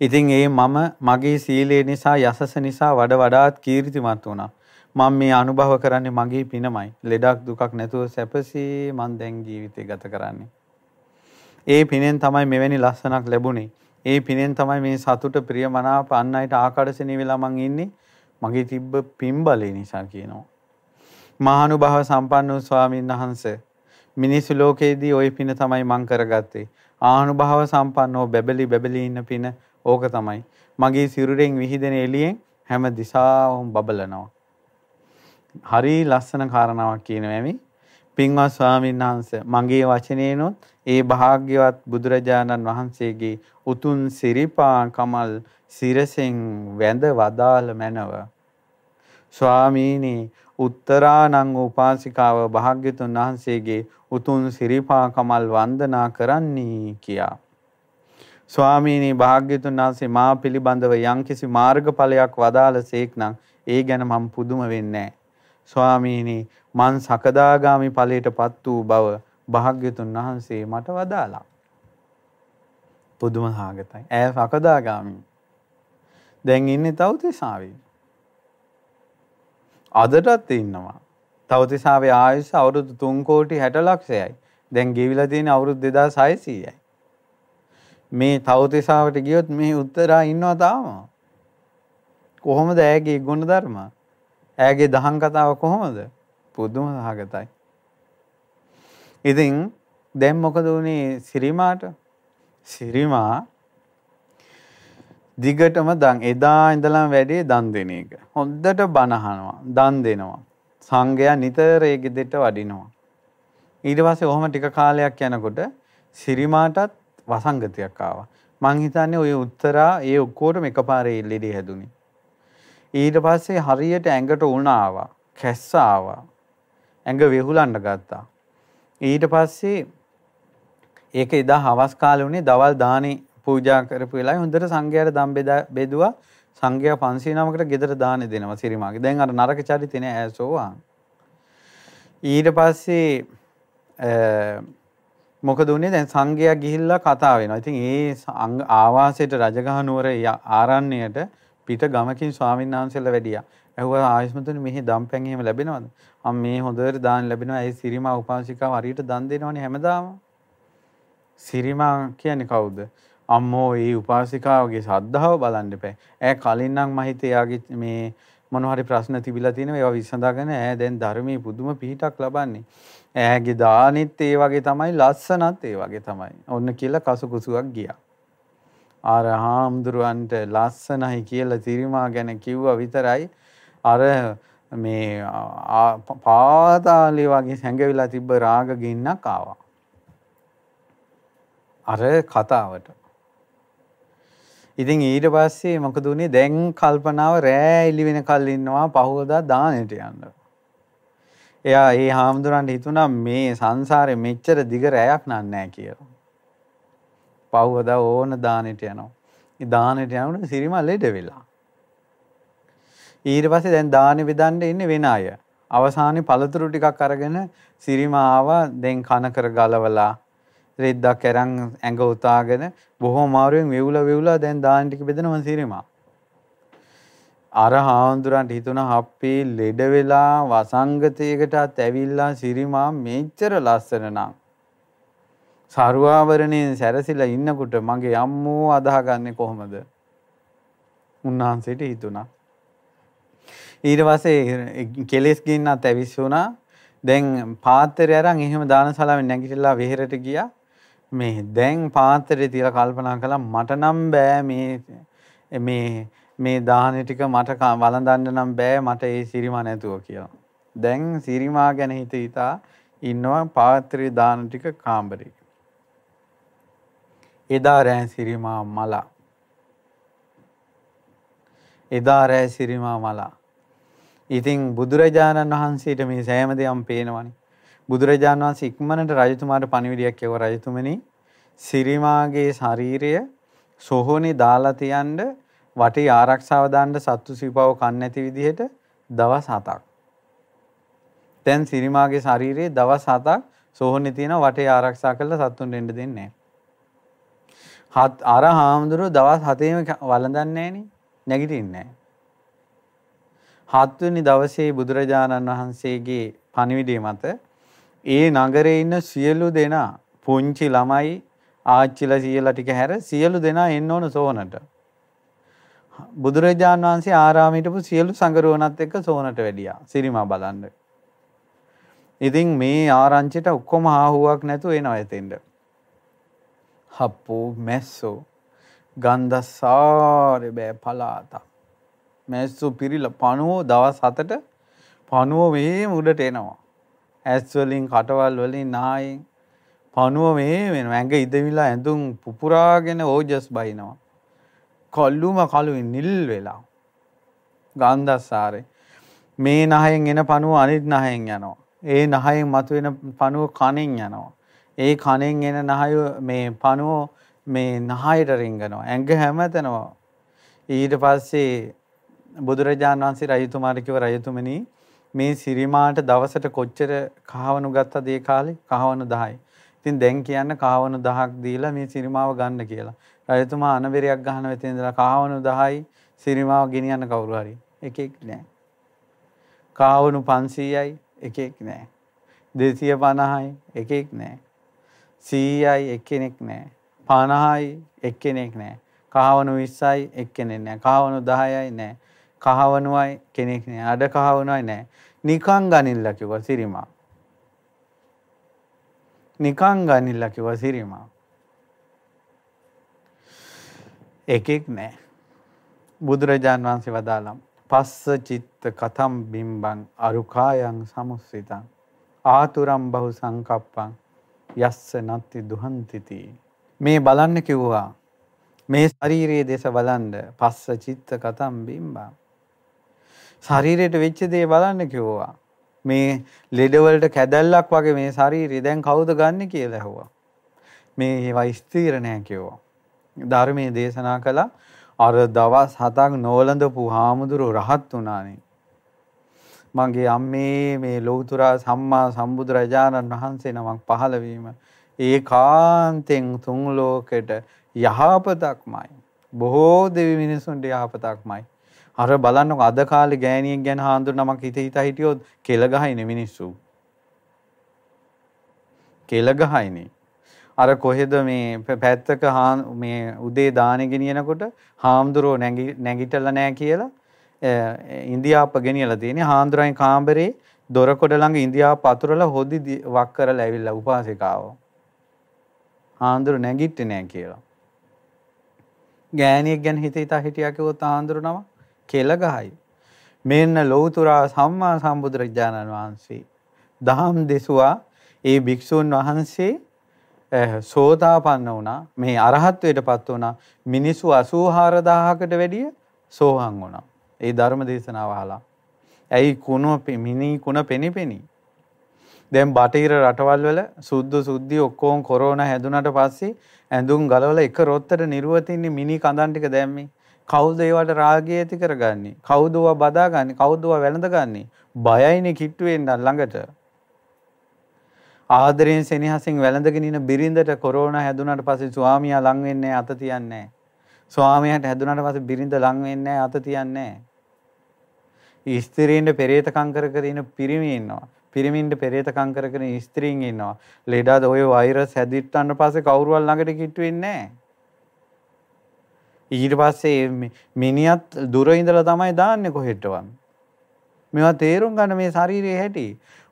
ඉතින් ඒ මම මගේ සීලය නිසා යසස නිසා වඩ වඩාත් කීර්තිමත් වුණා. මම මේ අනුභව කරන්නේ මගේ පිනමයි. ලෙඩක් දුකක් නැතුව සැපසේ මං දැන් ජීවිතේ ගත කරන්නේ. ඒ පිනෙන් තමයි මෙවැනි ලස්සනක් ලැබුණේ. ඒ පිනෙන් තමයි මේ සතුට ප්‍රියමනාප අන් අයට ආකර්ෂණීය වෙලා මං ඉන්නේ. මගේ තිබ්බ පින්බලේ නිසා කියනවා. මහානුභාව සම්පන්න වූ ස්වාමීන් වහන්සේ මිනිස් ලෝකයේදී ওই පින තමයි මං කරගත්තේ. ආනුභාව සම්පන්නව බැබලි බැබලි ඉන්න පින ඕක තමයි. මගේ සිරුරෙන් විහිදෙන එළියෙන් හැම දිශාවම බබලනවා. හරි ලස්සන කාරණාවක් කියනවැමි පින්වත් ස්වාමීන් වහන්සේ මගේ වචනේනොත් ඒ භාග්‍යවත් බුදුරජාණන් වහන්සේගේ උතුම් සිරිපා කමල් සිරසෙන් වැඳ වදාළ මැනව. ස්වාමීනි උත්තරානං උපාසිකාව භාග්‍යතුන් වහන්සේගේ උතුම් සිරිපා කමල් වන්දනා කරන්නී කියා. ස්වාමීනි භාග්‍යතුන් වහන්සේ මා පිළිබඳව යම්කිසි මාර්ගඵලයක් වදාළසේක් නම් ඒ ගැන මම පුදුම වෙන්නේ ස්වාමීනි මං සකදාගාමි ඵලයටපත් වූ බව භාග්‍යතුන් වහන්සේ මට වදාලා. පුදුම සාගතයි. ඈ සකදාගාමි. දැන් ඉන්නේ තවතිසාවේ. අදටත් ඉන්නවා. තවතිසාවේ ආයුෂ අවුරුදු 3 කෝටි 60 ලක්ෂයයි. දැන් ගෙවිලා තියෙන අවුරුදු 2600යි. මේ තවතිසාවට ගියොත් මේ උත්තරා ඉන්නවා තාම. කොහොමද ඇගේ ගුණධර්ම? ඇගේ දහම් කතාව කොහොමද? පුදුම සහගතයි. ඉතින් දැන් මොකද වුනේ සිරිමාට? සිරිමා දිගටම දන් එදා ඉඳලම වැඩේ දන් දෙන එක. හොඳට බණ අහනවා, දන් දෙනවා. සංඝයා නිතර ඒ ගෙදරට වඩිනවා. ඊට පස්සේ ඔහොම ටික කාලයක් යනකොට සිරිමාටත් වසංගතයක් ආවා. මං හිතන්නේ ওই උත්තරා ඒ ඔක්කොටම එකපාරේ ලෙඩේ හැදුනේ. ඊට පස්සේ හරියට ඇඟට උණ ආවා. කැස්ස ආවා. ඇඟ වෙහුලන්න ගත්තා. ඊට පස්සේ ඒක එදා හවස් කාලේ උනේ දවල් දානේ පූජා කරපු වෙලාවේ හොඳට සංඝයාට දම් බෙදුවා. සංඝයා 509කට ගෙදර දානේ දෙනවා සිරිමාගේ. දැන් අර නරක චරිතේ නෑ ඇසෝවා. ඊට පස්සේ මොකද උනේ දැන් සංඝයා ගිහිල්ලා කතා වෙනවා. ඉතින් ඒ ආවාසයට රජගහ නුවර ආරණ්‍යයට පිට ගමකින් ස්වාමීන් වහන්සේලා වැඩියා. ඇහුවා ආයස්මතුනි මෙහි දම්පැන් එහෙම ලැබෙනවද? අම් මේ හොඳට දාන ලැබෙනවා. ඒ සිරිමා උපාසිකාව හරියට දන් දෙනවනේ හැමදාම. සිරිමා කියන්නේ කවුද? අම්මෝ ඒ උපාසිකාවගේ ශ්‍රද්ධාව බලන්න එපා. ඈ කලින් නම් මම හිතේ යාගේ මේ මොන හරි ප්‍රශ්න තිබිලා තියෙනවා ඒවා විසඳාගෙන ඈ දැන් ධර්මයේ පුදුම පිහිටක් ලබන්නේ. ඈගේ දානෙත් ඒ වගේ තමයි ලස්සනත් ඒ වගේ තමයි. ඔන්න කියලා කසුකුසුවක් ගියා. අර හාමුදුරුවන්ට ලස්සනයි කියලා තිරිමා ගැන කිව්වා විතරයි අර මේ පාතාලේ වගේ සැඟවිලා තිබ්බ රාග ගින්නක් ආවා. අර කතාවට. ඉතින් ඊට පස්සේ මොකද උනේ දැන් කල්පනාව රෑ එළි වෙනකල් ඉන්නවා පහවදා දානෙට යන්න. එයා ඒ හාමුදුරන්ට හිතුණා මේ සංසාරේ මෙච්චර දිග රැයක් නෑ කියලා. පව්වදා ඕන දානෙට යනවා. ඒ දානෙට යනකොට සිරිමා ලෙඩ වෙලා. ඊට පස්සේ දැන් දානෙ බෙදන්න ඉන්නේ වෙන අය. අවසානයේ පළතුරු ටිකක් අරගෙන සිරිමා ආවා දැන් කන කර ගලවලා රෙද්දක් අරන් ඇඟ උතාගෙන බොහොම අමාරුවෙන් වෙවුලා වෙවුලා දැන් දාන ටික බෙදනවා සිරිමා. අර හාමුදුරන්ට හිතුණා හප්පේ ලෙඩ වෙලා වසංගතයකටත් ඇවිල්ලා සිරිමා මෙච්චර ලස්සන නම් සරුවාවරණයෙන් සැරසිලා ඉන්නකොට මගේ අම්මෝ අදාහගන්නේ කොහොමද? උන්වහන්සේට හිතුණා. ඊට පස්සේ කෙලස් ගින්නත් ඇවිස්සුණා. දැන් පාත්‍රය අරන් එහෙම දානශාලාවෙන් නැගිටලා වෙහෙරට ගියා. මේ දැන් පාත්‍රය තියලා කල්පනා කළා මට නම් බෑ මේ මේ මේ දාහන ටික මට වළඳන්න නම් බෑ මට ඒ සිරිමා නැතුව කියලා. දැන් සිරිමා ගැන හිත හිතා ඉන්නවා පාත්‍රයේ දාන ටික කාමරේ. එදා රෑ සිරිමා මලා. එදා රෑ සිරිමා මලා. ඉතින් බුදුරජාණන් වහන්සේට මේ සෑම දෙයක්ම පේනවනේ. බුදුරජාණන් වහන්සේ ඉක්මනට රජතුමාට පණිවිඩයක් යවුවා රජතුමනි සිරිමාගේ ශරීරය සොහොනේ දාලා තියන්න වටේ ආරක්ෂාව දාන්න සත්තු සිව්පව කන්නේ නැති විදිහට දවස් 7ක්. දැන් සිරිමාගේ ශරීරයේ දවස් 7ක් සෝහනේ තියෙන වටේ ආරක්ෂා කරලා සත්තුන් දෙන්න දෙන්නේ නැහැ. අර හාමුදුරුවෝ දවස් 7ේම වළඳන්නේ නැහනේ. නැගිටින්නේ නැහැ. හත්වෙනි දවසේ බුදුරජාණන් වහන්සේගේ පණිවිඩය මත ඒ නගරේ ඉන්න සියලු දෙනා පුංචි ළමයි ආච්චිලා සීයලා ටික හැර සියලු දෙනා එන්න ඕන සෝනට. බුදුරජාන් වහන්සේ ආරාම හිටපු සියලු සංගරුවනත් එක්ක සෝනට වැඩියා සිරිමා බලන්න. ඉතින් මේ ආරංචිට ඔක්කොම ආහුවක් නැතුව එනවා එතෙන්ට. හප්පෝ මැස්සෝ ගන්ධසාරේ බෑ පලාත. මැස්සෝ පිරිල පණුවෝ දවස් 7ට පණුවෝ මෙහෙම උඩට එනවා. ඇස් වලින් කටවල් වලින් නායෙන් පණුව මේ වෙනවා. ඇඟ ඉදවිලා ඇඳුම් පුපුරාගෙන ඕජස් බයිනවා. කොල්ලුම කළුයි නිල් වෙලා ගන්ධස්සාරේ මේ නහයෙන් එන පණුව අනිත් නහයෙන් යනවා. ඒ නහයෙන් මතුවෙන පණුව කනෙන් යනවා. ඒ කනෙන් එන නහය මේ පණුව මේ නහයට රිංගනවා. ඇඟ හැමතැනවා. ඊට පස්සේ බුදුරජාණන් වහන්සේ රජතුමාට කිව්ව රජතුමනි මේ සිරිමාට දවසට කොච්චර කහවණු ගත්තද ඒ කාලේ? කහවණු 10යි. ඉතින් දැන් කියන්න කහවණු 10ක් දීලා මේ සිරිමාව ගන්න කියලා. රජතුමා අනබෙරයක් ගහන වෙතේ ඉඳලා කහවණු 10යි සිරිමාව ගෙනියන්න කවුරු හරි. එකෙක් නෑ. කාවණු 500යි එකෙක් නෑ. 250යි එකෙක් නෑ. 100යි එක්කෙනෙක් නෑ. 50යි එක්කෙනෙක් නෑ. කහවණු 20යි එක්කෙනෙක් නෑ. කහවණු 10යි නෑ. කහවණුවයි කෙනෙක් නෑ. අඩ කහවණුවයි නෑ. නිකං ගනිල්ලා කිව්වා සිරිමා. නිකං ගනිල්ලා කිව්වා සිරිමා. එකෙක් නෑ. බුදුරජාන් වහන්සේ වදාළම් පස්ස චිත්ත කතම් බිම්බං අරුකායන් සමුස්සිතං ආතුරම් බහු සංකප්පං යස්ස නත්ති දුහන්තිති මේ බලන්න කිව්වා මේ ශරීරයේ දේශ බලන්න පස්ස චිත්ත කතම් බිම්බං ශරීරයට වෙච්ච දේ බලන්න කිව්වා. මේ ලෙඩවලට කැදැල්ලක් වගේ මේ ශරීරය දැන් කවුද ගන්න කියලා ඇහුවා. මේ ඒවා ස්ථීර නෑ කිව්වා. ධර්මයේ දේශනා කළා අර දවස් හතක් නොවලඳපු හාමුදුරුව රහත් වුණානේ. මගේ අම්මේ මේ ලෞතුරා සම්මා සම්බුදුරජාණන් වහන්සේ නමක් පහළ වීම ඒකාන්තෙන් තුන් ලෝකෙට යහපතක්මයි. බොහෝ දෙවි මිනිසුන්ට යහපතක්මයි. අර බලන්නකො අද කාලේ ගෑණියෙක් ගැන හාඳුන නමක් හිත හිත හිටියොත් කෙල ගහයිනේ මිනිස්සු. කෙල ගහයිනේ. අර කොහෙද මේ පැත්තක මේ උදේ දානෙ ගෙනියනකොට හාමුදුරුවෝ නැගිටලා නැහැ කියලා ඉන්දියාප්ප ගෙනියලා තියෙන්නේ හාමුදුරන් කාමරේ දොරකොඩ ළඟ ඉන්දියාප්ප අතුරලා හොදි වක් කරලා ඇවිල්ලා උපාසිකාව. හාමුදුරු නැගිට්ටේ නැහැ කියලා. ගෑණියෙක් ගැන හිත හිතා හිටියා කිව්වොත් හාමුදුරු නම කෙල ගහයි. මෙන්න ලෞතුරා සම්මා සම්බුදුරජාණන් වහන්සේ දහම් දෙසුවා ඒ භික්ෂූන් වහන්සේ සෝතාපන්න වුණා මේ අරහත්වයටපත් වුණා මිනිස්සු 84000කට වැඩිය සෝහන් වුණා. ඒ ධර්ම දේශනාව අහලා. ඇයි කුණ මිනි කුණ පෙනිපෙනි. දැන් බටහිර රටවල් වල සුද්ධ සුද්ධි ඔක්කොම කොරෝනා හැදුනට පස්සේ ඇඳුම් ගලවලා එක රොත්තට නිර්වතින්නේ මිනි කඳන් ටික දැම්මේ. කවුද ඒවට රාගය ඇති කරගන්නේ? කවුද ඒවා බදාගන්නේ? කවුද ඒවා වැළඳගන්නේ? බයයිනේ කිට්ටු වෙන්න ළඟට. ආදරයෙන් සෙනෙහසින් වැළඳගෙන ඉන බිරිඳට කොරෝනා හැදුනට පස්සේ ස්වාමියා ලං වෙන්නේ අත තියන්නේ ස්වාමියාට හැදුනට පස්සේ බිරිඳ ලං වෙන්නේ අත තියන්නේ ස්ත්‍රීන්ට පෙරේතකම් කර කර ඉන පිරිමි ඉන්නවා. පිරිමින්ට පෙරේතකම් කර කර ස්ත්‍රීන් ඉන්නවා. ලෙඩාද ඔය වෛරස් හැදිට්ටන්න පස්සේ කවුරුවල් ළඟට කිට්ටු වෙන්නේ නැහැ. ඊට පස්සේ මිනිහත් දුර ඉඳලා තමයි දාන්නේ කොහෙටවත්. මේවා තේරුම් ගන්න මේ ශාරීරියේ හැටි.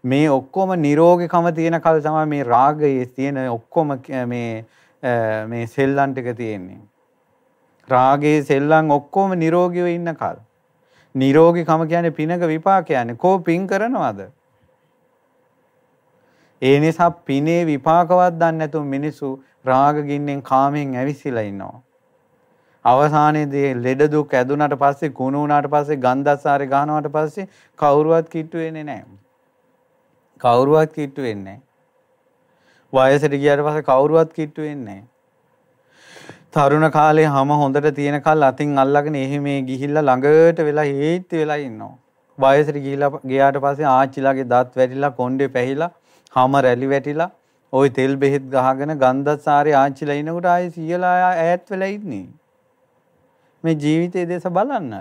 මේ ඔක්කොම නිරෝගීකම තියෙන කල් තමයි මේ රාගයේ තියෙන ඔක්කොම මේ මේ සෙල්ලම් ටික තියෙන්නේ. රාගයේ සෙල්ලම් ඔක්කොම නිරෝගීව ඉන්න කල්. නිරෝගීකම කියන්නේ පිනක විපාකයන්නේ. කෝ පින් කරනවද? ඒ නිසා පිනේ විපාකවත් දන්නේ නැතුව මිනිස්සු රාග ගින්නෙන් කාමෙන් ඇවිසිලා ඉන්නවා. අවසානයේදී ලෙඩ දුක් ඇදුනට පස්සේ කුණු වුණාට පස්සේ ගන්ධස්සාරේ ගහනවට පස්සේ කවුරුවත් කිට්ටු වෙන්නේ නැහැ. කවුරුවත් කිට්ටු වෙන්නේ නැහැ. වයසට ගියාට පස්සේ කවුරුවත් කිට්ටු වෙන්නේ නැහැ. තරුණ කාලේ හැම හොඳට තියෙන කල් අතින් අල්ලගෙන එහි මේ ගිහිල්ලා ළඟට වෙලා හේත් වෙලා ඉන්නවා. වයසට ගිහිලා ගියාට පස්සේ ආච්චිලාගේ දත් වැටිලා කොණ්ඩේ පැහිලා හැම රැලි වැටිලා ওই තෙල් බෙහෙත් ගහගෙන ගන්ධස්සාරේ ආච්චිලා ඉනකොට ආයේ සියලා ඈත් වෙලා ඉන්නේ. මේ ජීවිතයේ දේශ බලන්න.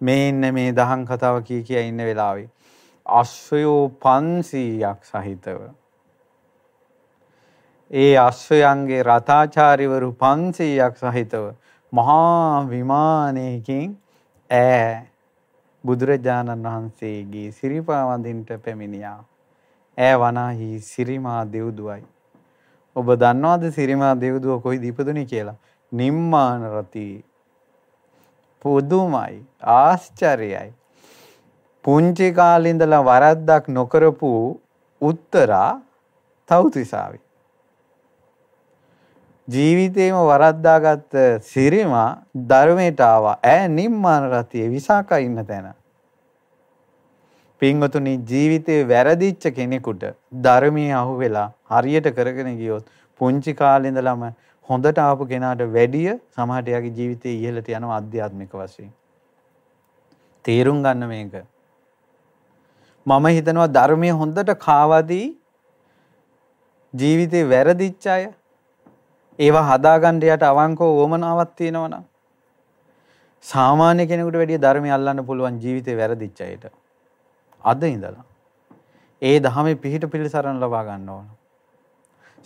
මේ ඉන්න මේ දහම් කතාව කී කිය ඉන්න වෙලාවේ අශ්වයෝ 500ක් සහිතව ඒ අශ්වයන්ගේ රතාචාරිවරු 500ක් සහිතව මහා විමානයකින් ඈ බුදුරජාණන් වහන්සේගේ සිරිපා වඳින්ට පැමිණියා. ඈ වනාහි සිරිමා දෙව්දුවයි. ඔබ දන්නවද සිරිමා දෙව්දුව කොයිද ඉපදුනේ කියලා? නිම්මාන රති පුදුමයි ආශ්චර්යයි පුංචි කාලේ ඉඳලා වරද්දක් නොකරපු උත්තරා තවුතිසාවි ජීවිතේම වරද්දාගත්ත සිරිමා ධර්මයට ආවා ඈ නිම්මාන රතියේ විසාකා ඉන්න තැන පින්වතුනි ජීවිතේ වැරදිච්ච කෙනෙකුට ධර්මයේ අහු වෙලා හරියට කරගෙන ගියොත් පුංචි කාලේ ඉඳලම හොඳට ආපු කෙනාට වැඩිය සමහරට යාගේ ජීවිතේ ඉහළට යනවා ආධ්‍යාත්මික වශයෙන්. තේරුම් ගන්න මේක. මම හිතනවා ධර්මයේ හොඳට කාවදී ජීවිතේ වැරදිච්ච අය ඒවා හදාගන්න යට අවංකව වමනාවක් තියෙනවනම් සාමාන්‍ය කෙනෙකුට වැඩිය ධර්මය අල්ලන්න පුළුවන් ජීවිතේ වැරදිච්ච අයට. අද ඉඳලා. ඒ දහමේ පිහිට පිළිසරණ ලබා ගන්න ඕන.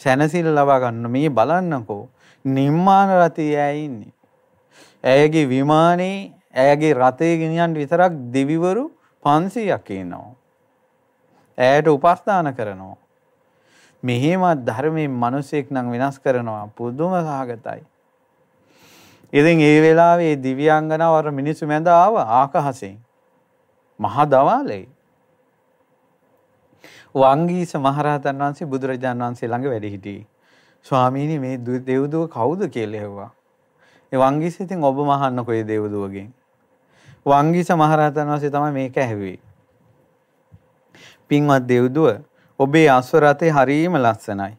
සැනසීම ලබා ගන්න මේ බලන්නකෝ නිම්මාන රතේ ඇය ඉන්නේ. ඇයගේ විමානේ ඇයගේ රතේ ගෙනියන්න විතරක් දෙවිවරු 500ක් ඉන්නවා. ඇයට උපස්ථාන කරනවා. මෙහෙම ධර්මයෙන් මිනිසෙක් නම් වෙනස් කරනවා පුදුම සහගතයි. ඉතින් ඒ වෙලාවේ දිව්‍යාංගනාව අර මිනිස්සු මැද ආව ආකාශයෙන්. මහා දවාලේ. වංගීස මහරහතන් වහන්සේ බුදුරජාණන් වහන්සේ ළඟ වැඩ හිටියේ. ස්වාමීනි මේ දෙව්දුව කවුද කියලා ඇහුවා. ඒ වංගීස ඉතින් ඔබ මහන්නකෝ ඒ දෙව්දුවගෙන්. වංගීස මහරහතන් වහන්සේ තමයි මේක ඇහුවේ. පින්වත් දෙව්දුව ඔබේ අශ්ව රථේ හරීම ලස්සනයි.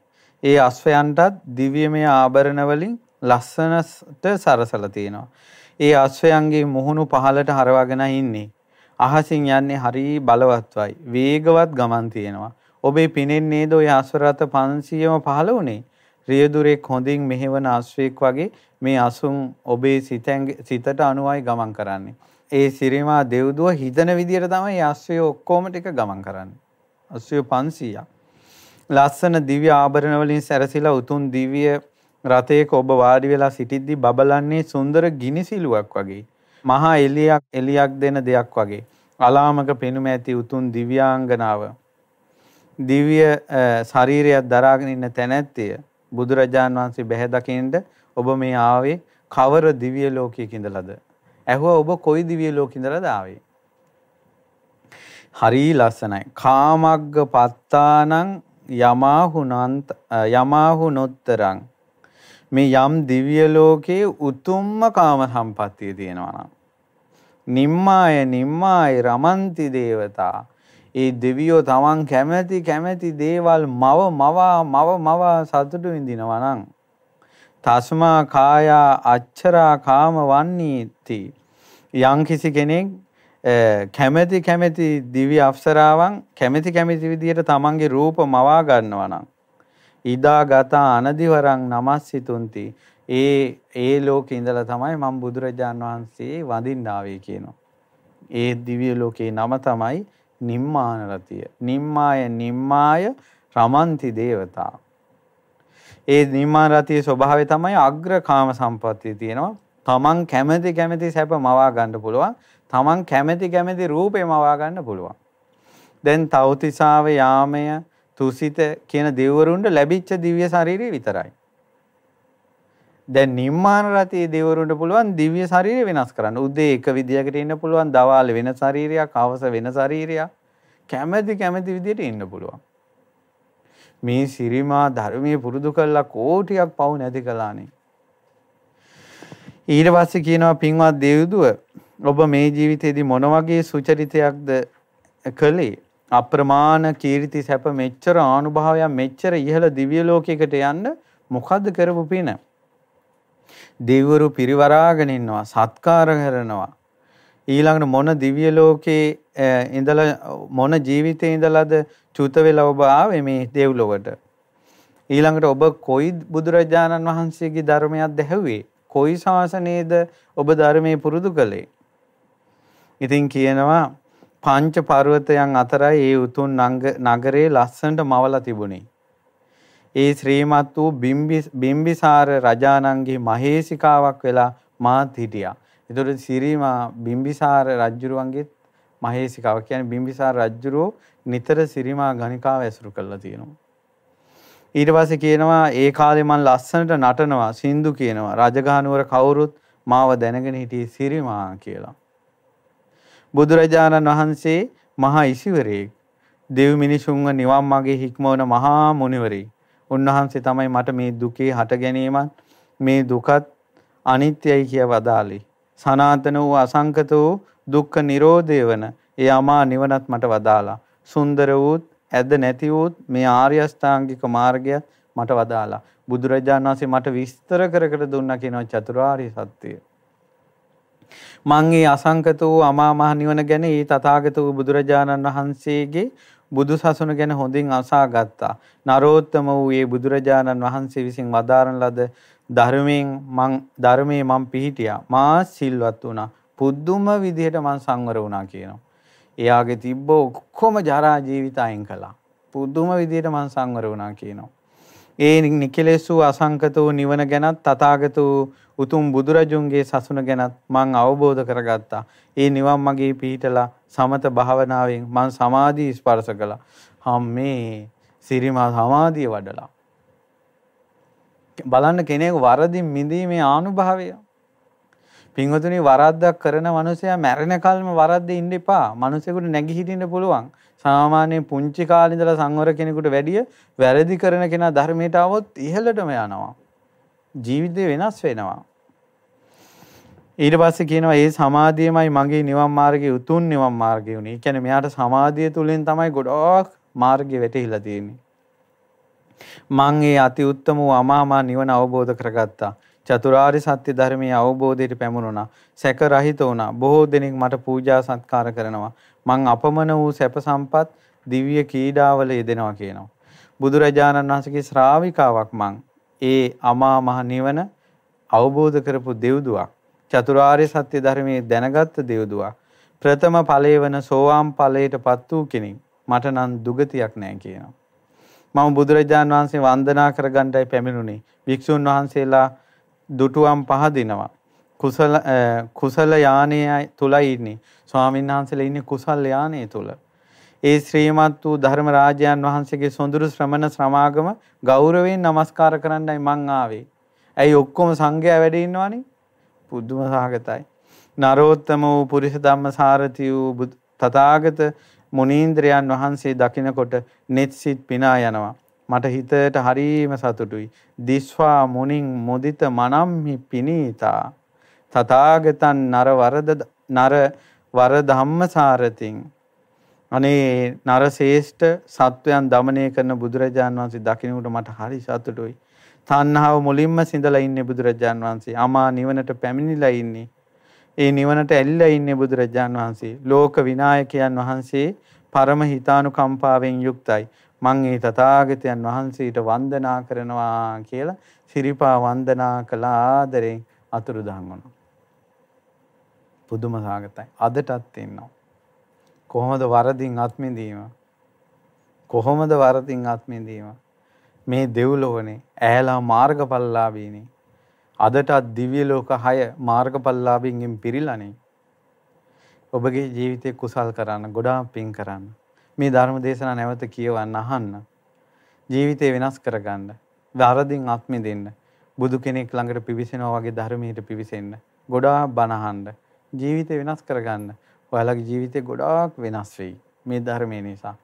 ඒ අශ්වයන්ටත් දිව්‍යමය ආභරණ වලින් ලස්සනට සරසලා තියෙනවා. ඒ අශ්වයන්ගේ මුහුණු පහලට හරවාගෙන ඉන්නේ. අහසින් යන්නේ හරි බලවත්වයි. වේගවත් ගමන් තියෙනවා. ඔබේ පිනෙන් නේද ඔය අශ්වරත 500ම පහළ වුණේ? රියදුරෙක් හොඳින් මෙහෙවන අශ්වයෙක් වගේ මේ අසුන් ඔබේ සිතට අනුවයි ගමන් කරන්නේ. ඒ සිරිමා දෙව්දුව හිතන විදියට තමයි අශ්වය ඔක්කොම ටික ගමන් කරන්නේ. අශ්වය 500ක්. ලස්සන දිව්‍ය ආභරණ වලින් සැරසිලා උතුම් දිව්‍ය රථයක ඔබ වාඩි වෙලා සිටිද්දී බබලන්නේ සුන්දර ගිනිසිලුවක් වගේ. මහා එලියක් එලියක් දෙන දෙයක් වගේ. අලාමක පෙනුම ඇති උතුම් දිව්‍යාංගනාව දිව්‍ය ශරීරයක් දරාගෙන ඉන්න තැනැත්තිය බුදුරජාන් වහන්සේ බැහැ දකින්න ඔබ මේ ආවේ කවර දිව්‍ය ලෝකයක ඉඳලාද? ඇහුවා ඔබ කොයි දිව්‍ය ලෝකෙ ඉඳලාද ආවේ? හරි ලස්සනයි. කාමග්ග පත්තානං යමාහුනන්ත යමාහුනොත්තරං. මේ යම් දිව්‍ය ලෝකයේ උතුම්ම කාම සම්පත්තිය තියෙනවා නම්. නිම්මාය නිම්මාය රමන්ති දේවතා. ඒ දෙවියෝ තමන් කැමැති කැමැති දේවල් මව මවා මව මවා සතුටු විඳිනවා නම්. තස්මා කායා අච්චරා කාම වන්නීති. යම් කිසි කෙනෙක් කැමැති කැමැති දිව්‍ය අප්සරාවන් කැමැති කැමැති විදියට තමන්ගේ රූප මවා ගන්නවා නම් ඉදා ගත අනදිවරං නමස්සිතුන්ති ඒ ඒ ලෝකේ ඉඳලා තමයි මම බුදුරජාන් වහන්සේ වඳින්න ආවේ කියනවා. ඒ දිව්‍ය ලෝකේ නම තමයි නිම්මාන රතිය. නිම්මාය නිම්මාය රමන්ති දේවතා. ඒ නිම්මාන රතියේ ස්වභාවය තමයි අග්‍රකාම සම්පත්තිය තියෙනවා. තමන් කැමැති කැමැති සැප මවා ගන්න පුළුවන්. තමන් කැමැති කැමැති රූපේ මවා ගන්න පුළුවන්. දැන් තවතිසාව යාමය තුසිත කියන දෙවරුන්ට ලැබිච්ච දිව්‍ය ශරීරය විතරයි. දැන් නිම්මාන රතේ දෙවරුන්ට පුළුවන් දිව්‍ය ශරීරය වෙනස් කරන්න. උදේ එක විදියකට ඉන්න පුළුවන්, දවාල වෙන ශරීරයක්, හවස වෙන ශරීරයක්. කැමැති කැමැති විදියට ඉන්න පුළුවන්. මේ සිරිමා ධර්මයේ පුරුදු කළා කෝටියක් පවු නැති කළානේ. ඊට පස්සේ කියනවා පින්වත් දෙවිදුව ඔබ මේ ජීවිතේදී මොන වගේ සුචරිතයක්ද කළේ? අප්‍රමාණ කීර්ති සැප මෙච්චර ආනුභාවයක් මෙච්චර ඉහළ දිව්‍ය ලෝකයකට යන්න මොකද්ද කරපු පින? දෙවිවරු පිරිවරාගෙන ඉන්නවා සත්කාර කරනවා ඊළඟට මොන දිව්‍ය ලෝකේ ඉඳලා මොන ජීවිතේ ඉඳලාද චුත වෙලා ඔබ ආවේ මේ දෙව්ලොවට ඊළඟට ඔබ කොයි බුදුරජාණන් වහන්සේගේ ධර්මයක් දැහුවේ කොයි ශාසනයේද ඔබ ධර්මයේ පුරුදු කළේ ඉතින් කියනවා පංච පර්වතයන් අතරයි ඒ උතුම් නගරේ ලස්සනට මවලා තිබුණේ ඒ ශ්‍රීමත් වූ බිම්බිසාර රජාණන්ගේ මහේසිකාවක් වෙලා මාත් හිටියා. ඒතකොට සිරිමා බිම්බිසාර රජුරුවන්ගේ මහේසිකාව කියන්නේ බිම්බිසාර රජුරෝ නිතර සිරිමා ගණිකාව ඇසුරු කරලා තියෙනවා. ඊට පස්සේ කියනවා ඒ කාලේ මම ලස්සනට නටනවා සින්දු කියනවා රජගහනුවර කවුරුත් මාව දැනගෙන හිටියේ සිරිමා කියලා. බුදුරජාණන් වහන්සේ මහා ඉසිවරයෙක් දෙව් මිනිසුන්ව නිවන් මාගේ හික්මවන මහා මුනිවරයෙක්. උන්වහන්සේ තමයි මට මේ දුකේ හට ගැනීමත් මේ දුකත් අනිත්‍යයි කිය වදාළේ. සනාතන වූ අසංකත වූ දුක්ඛ නිරෝධය වන ඒ අමා නිවනත් මට වදාලා. සුන්දර වූත් ඇද නැති වූත් මේ ආර්ය අෂ්ටාංගික මාර්ගය මට වදාලා. බුදුරජාණන් වහන්සේ මට විස්තර කර කර දුන්නා කියනවා චතුරාර්ය සත්‍යය. මං ඒ අසංකත වූ අමා මහ නිවන ගැන ඒ තථාගත වූ බුදුරජාණන් වහන්සේගේ බුදු සසුන ගැන හොඳින් අසා ගත්තා. නරෝත්තම වූ ඒ බුදුරජාණන් වහන්සේ විසින් වදාරන ලද ධර්මයෙන් මං ධර්මයේ මං පිහිටියා. මා සිල්වත් වුණා. පුදුම විදිහට මං සංවර වුණා කියනවා. එයාගේ තිබ්බ ඔක්කොම ජරා ජීවිත අයින් කළා. පුදුම විදිහට මං සංවර වුණා කියනවා. ඒ නිකලෙස් වූ අසංකත වූ නිවන ගැනත් තථාගත වූ උතුම් බුදුරජුන්ගේ සසුන ගැනත් මං අවබෝධ කරගත්තා. ඒ නිවන් මගේ පිහිටලා සමත භාවනාවෙන් මං සමාධි ස්පර්ශ කළා. හම්මේ සිරිමා සමාධිය වඩලා. බලන්න කෙනෙකු වරදින් මිදීමේ ආනුභාවය. පින්වතුනි වරද්දක් කරන මනුස්සයා මැරෙන කල්ම වරද්දේ ඉන්න එපා. මනුස්සයෙකුට නැගී හිටින්න පුළුවන්. සාමාන්‍ය පුංචි කාලේ ඉඳලා සංවර කෙනෙකුට වැඩිය වැරදි කරන කෙනා ධර්මයට આવොත් ඉහළටම යනවා. ජීවිතේ වෙනස් වෙනවා. ඊට පස්සේ කියනවා මේ සමාධියමයි මගේ නිවන් මාර්ගයේ උතුම් නිවන් මාර්ගය උනේ. ඒ කියන්නේ මෙයාට සමාධිය තුලින් තමයි ගොඩක් මාර්ගය වැටහිලා තියෙන්නේ. මං ඒ අති උත්තම වූ අමාමා නිවන අවබෝධ කරගත්තා. චතුරාර්ය සත්‍ය ධර්මයේ අවබෝධයට පැමුණුණා. සැක රහිත වුණා. බොහෝ දෙනෙක් මට පූජා සත්කාර කරනවා. මං අපමණ වූ සැප සම්පත් දිව්‍ය කීඩාවල යෙදෙනවා කියනවා. බුදුරජාණන් වහන්සේගේ ශ්‍රාවිකාවක් මං. ඒ අමා මහ නිවන අවබෝධ කරපු දෙව්දුවක්. චතුරාර්ය සත්‍ය ධර්මයේ දැනගත් දෙව්දුවක්. ප්‍රථම ඵලයේ වන සෝවාන් ඵලයටපත් වූ කෙනෙක්. මට නම් දුගතියක් නැහැ කියනවා. මම බුදුරජාන් වහන්සේ වන්දනා කරගන්නයි පැමිණුනේ. භික්ෂුන් වහන්සේලා දුටුවම් පහදිනවා. කුසල කුසල යානයේ තුලයි ඉන්නේ. ස්වාමීන් වහන්සේලා ඉන්නේ කුසල යානයේ තුල. ඒ ශ්‍රීමත් වූ ධර්ම රාජයන් වහන්සේගේ සොඳුරු ශ්‍රමණ ශ්‍රමාගම ගෞරවයෙන් নমස්කාර කරන්නයි මං ආවේ. ඇයි ඔක්කොම සංඝයා වැඩ ඉන්නවනේ? පුදුම සහගතයි. නරෝත්තම වූ පුරිස ධම්ම සාරති වූ තථාගත මුනීන්ද්‍රයන් වහන්සේ දකිනකොට netsit පිනා යනවා. මට හිතට හරීම සතුටුයි. දිස්වා මුනින් මුදිත මනම්හි පිනීතා. තථාගතන් නර වරද නර වර ධම්මසාරතින් අනේ නරශේෂ්ඨ සත්වයන් দমনය කරන බුදුරජාන් වහන්සේ දකින්නට මට හරි සතුටුයි. තණ්හාව මුලින්ම සිඳලා ඉන්නේ බුදුරජාන් වහන්සේ. අමා නිවනට පැමිණිලා ඉන්නේ. ඒ නිවනට ඇලිලා ඉන්නේ බුදුරජාන් වහන්සේ. ලෝක විනායකයන් වහන්සේ පරම හිතානුකම්පාවෙන් යුක්තයි. මං ඒ තථාගතයන් වහන්සේට වන්දනා කරනවා කියලා සිරිපා වන්දනා කළ ආදරෙන් අතුරුදහන් වුණා. පුදුම සාගතයි. අදටත් ඉන්නවා. කොහොමද වරදින් අත්මිදීම? කොහොමද වරදින් අත්මිදීම? මේ දෙව්ලොවනේ ඈලා මාර්ගඵලලාභීනේ අදටත් දිව්‍ය ලෝක 6 මාර්ගඵලලාභින්ගෙන් පිරීලානේ. ඔබගේ ජීවිතේ කුසල් කරන්න, ගොඩාක් පින් කරන්න. මේ ධර්ම දේශනා නැවත කියවන්න අහන්න. ජීවිතේ වෙනස් කරගන්න. වරදින් ආත්මෙ දෙන්න. බුදු කෙනෙක් ළඟට පිවිසෙනවා වගේ ධර්මයට පිවිසෙන්න. ගොඩාක් බණ අහන්න. ජීවිතේ වෙනස් කරගන්න. ඔයාලගේ ජීවිතේ ගොඩාක් වෙනස් වෙයි. මේ ධර්මය නිසා.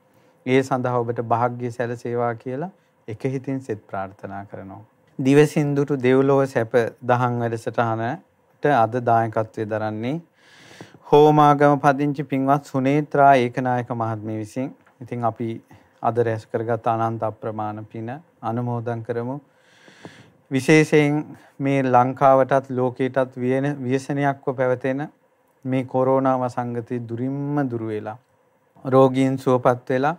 ඒ සඳහා ඔබට වාග්ය සැලසේවා කියලා එක හිතින් සෙත් ප්‍රාර්ථනා කරනවා. දිවසින්දුට දෙව්ලොව සැප දහම් වැඩසටහනට අද දායකත්වයේ දරන්නේ හෝමාගම පදිංචි පින්වත් සුනේත්‍රා ඒකනායක මහත්මිය විසින්. ඉතින් අපි අද රැස් කරගත් අනන්ත අප්‍රමාණ පින අනුමෝදන් කරමු. විශේෂයෙන් මේ ලංකාවටත් ලෝකයටත් ව්‍යසනයක්ව පැවතෙන මේ කොරෝනා වසංගතය දුරින්ම දුර වෙලා රෝගීන් සුවපත් වෙලා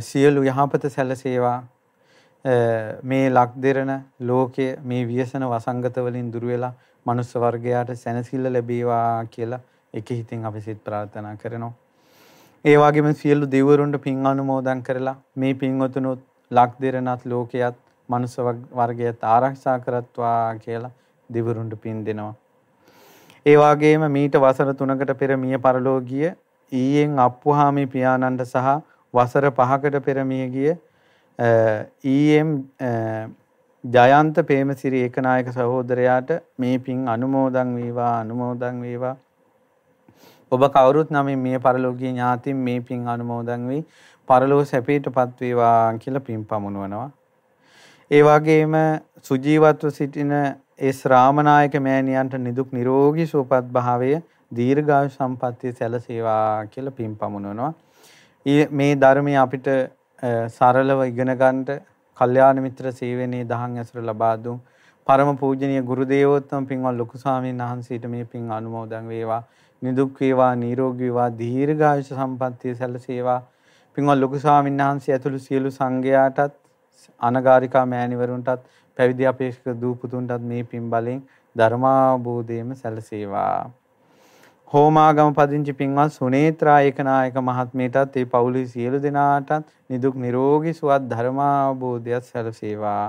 සියලු යහපත සැලසේවා මේ ලක් දෙරණ ලෝකයේ මේ ව්‍යසන වසංගත වලින් දුර වෙලා මනුස්ස වර්ගයාට සැනසෙල්ල ලැබේවා කියලා එක හිතින් අපි සිත ප්‍රාර්ථනා කරනවා. ඒ වගේම සියලු දෙවිවරුන්ට පින් අනුමෝදන් කරලා මේ පින්වතුනුත් ලක් දෙරණත් ලෝකයේත් මනුස්ස වර්ගයත් ආරක්ෂා කරත්වා කියලා දෙවිවරුන්ට පින් දෙනවා. ඒ වගේම මීට වසර 3කට පෙර මිය පරලෝකීය ඊයෙන් අප්පුහාමි පියාණන්ට සහ වසර 5කට පෙර මිය ගිය ඊඑම් ජයන්ත පේමසිරි ඒකනායක සහෝදරයාට මේ පින් අනුමෝදන් වේවා අනුමෝදන් වේවා ඔබ කවුරුත් නමින් මේ පරලෝකීය ඥාතින් මේ පින් අනුමෝදන් වී පරලෝක සැපයටපත් වේවා කියලා පින් පමුණවනවා ඒ වගේම සුජීවත්ව සිටින ඒ ශ්‍රාමනායක මෑණියන්ට නිදුක් නිරෝගී සුවපත් භාවය දීර්ඝායු සම්පන්නිය සැලසේවා කියලා පින් පමුණවනවා. මේ ධර්මයේ අපිට සරලව ඉගෙන ගන්නට කල්යාණ මිත්‍ර සේවනයේ දහම් ඇසුර ලබා දුන් පරම පූජනීය ගුරු දේවෝත්තම පින්වත් ලොකු ස්වාමීන් වහන්සේට මේ පින් අනුමෝදන් වේවා. නිදුක් වේවා නිරෝගී වේවා දීර්ඝායුෂ සම්පන්නිය සැලසේවා. පින්වත් ලොකු ස්වාමීන් වහන්සේ ඇතුළු සියලු සංඝයාටත් අනගාരികා මෑණිවරුන්ටත් පැවිදි අපේක්ෂක දූපුතුන්ටත් මේ පින් බලෙන් ධර්මාබෝධයම සැලසේවා. හෝමාගම පදිංචි පින්වත් සුනේත්‍රා ඒකනායක මහත්මියටත් ඒ පවුලේ සියලු දෙනාටත් නිදුක් නිරෝගී සුවත් ධර්මාබෝධයත් සැලසේවා.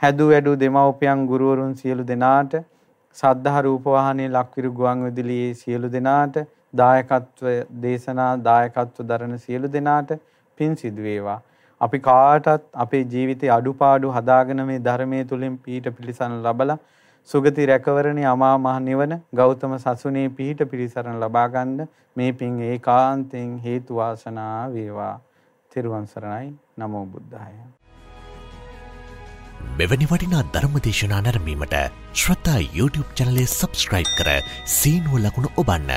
හැදු වැඩු දෙමව්පියන් ගුරුවරුන් සියලු දෙනාට සද්ධා රූපවාහිනී ලක්විරු ගුවන් විදුලියේ සියලු දෙනාට දායකත්ව දේශනා දායකත්ව දරන සියලු දෙනාට පින් සිදු වේවා. අපි කාටත් අපේ ජීවිතයේ අඩුපාඩු හදාගෙන මේ ධර්මයේ තුලින් පීඨ පිළිසරණ ලබලා සුගති රැකවරණේ අමා මහ නිවන ගෞතම සසුනේ පීඨ පිළිසරණ ලබා ගන්න මේ පින් ඒකාන්තයෙන් හේතු වාසනා වේවා. තෙරුවන් සරණයි. නමෝ බුද්ධාය.
මෙවැනි වටිනා ධර්මදේශනා නැරමීමට ශ්‍රතා YouTube චනලේ සබස්ක්‍රයිබ් කර සීනුව ලකුණු ඔබන්න.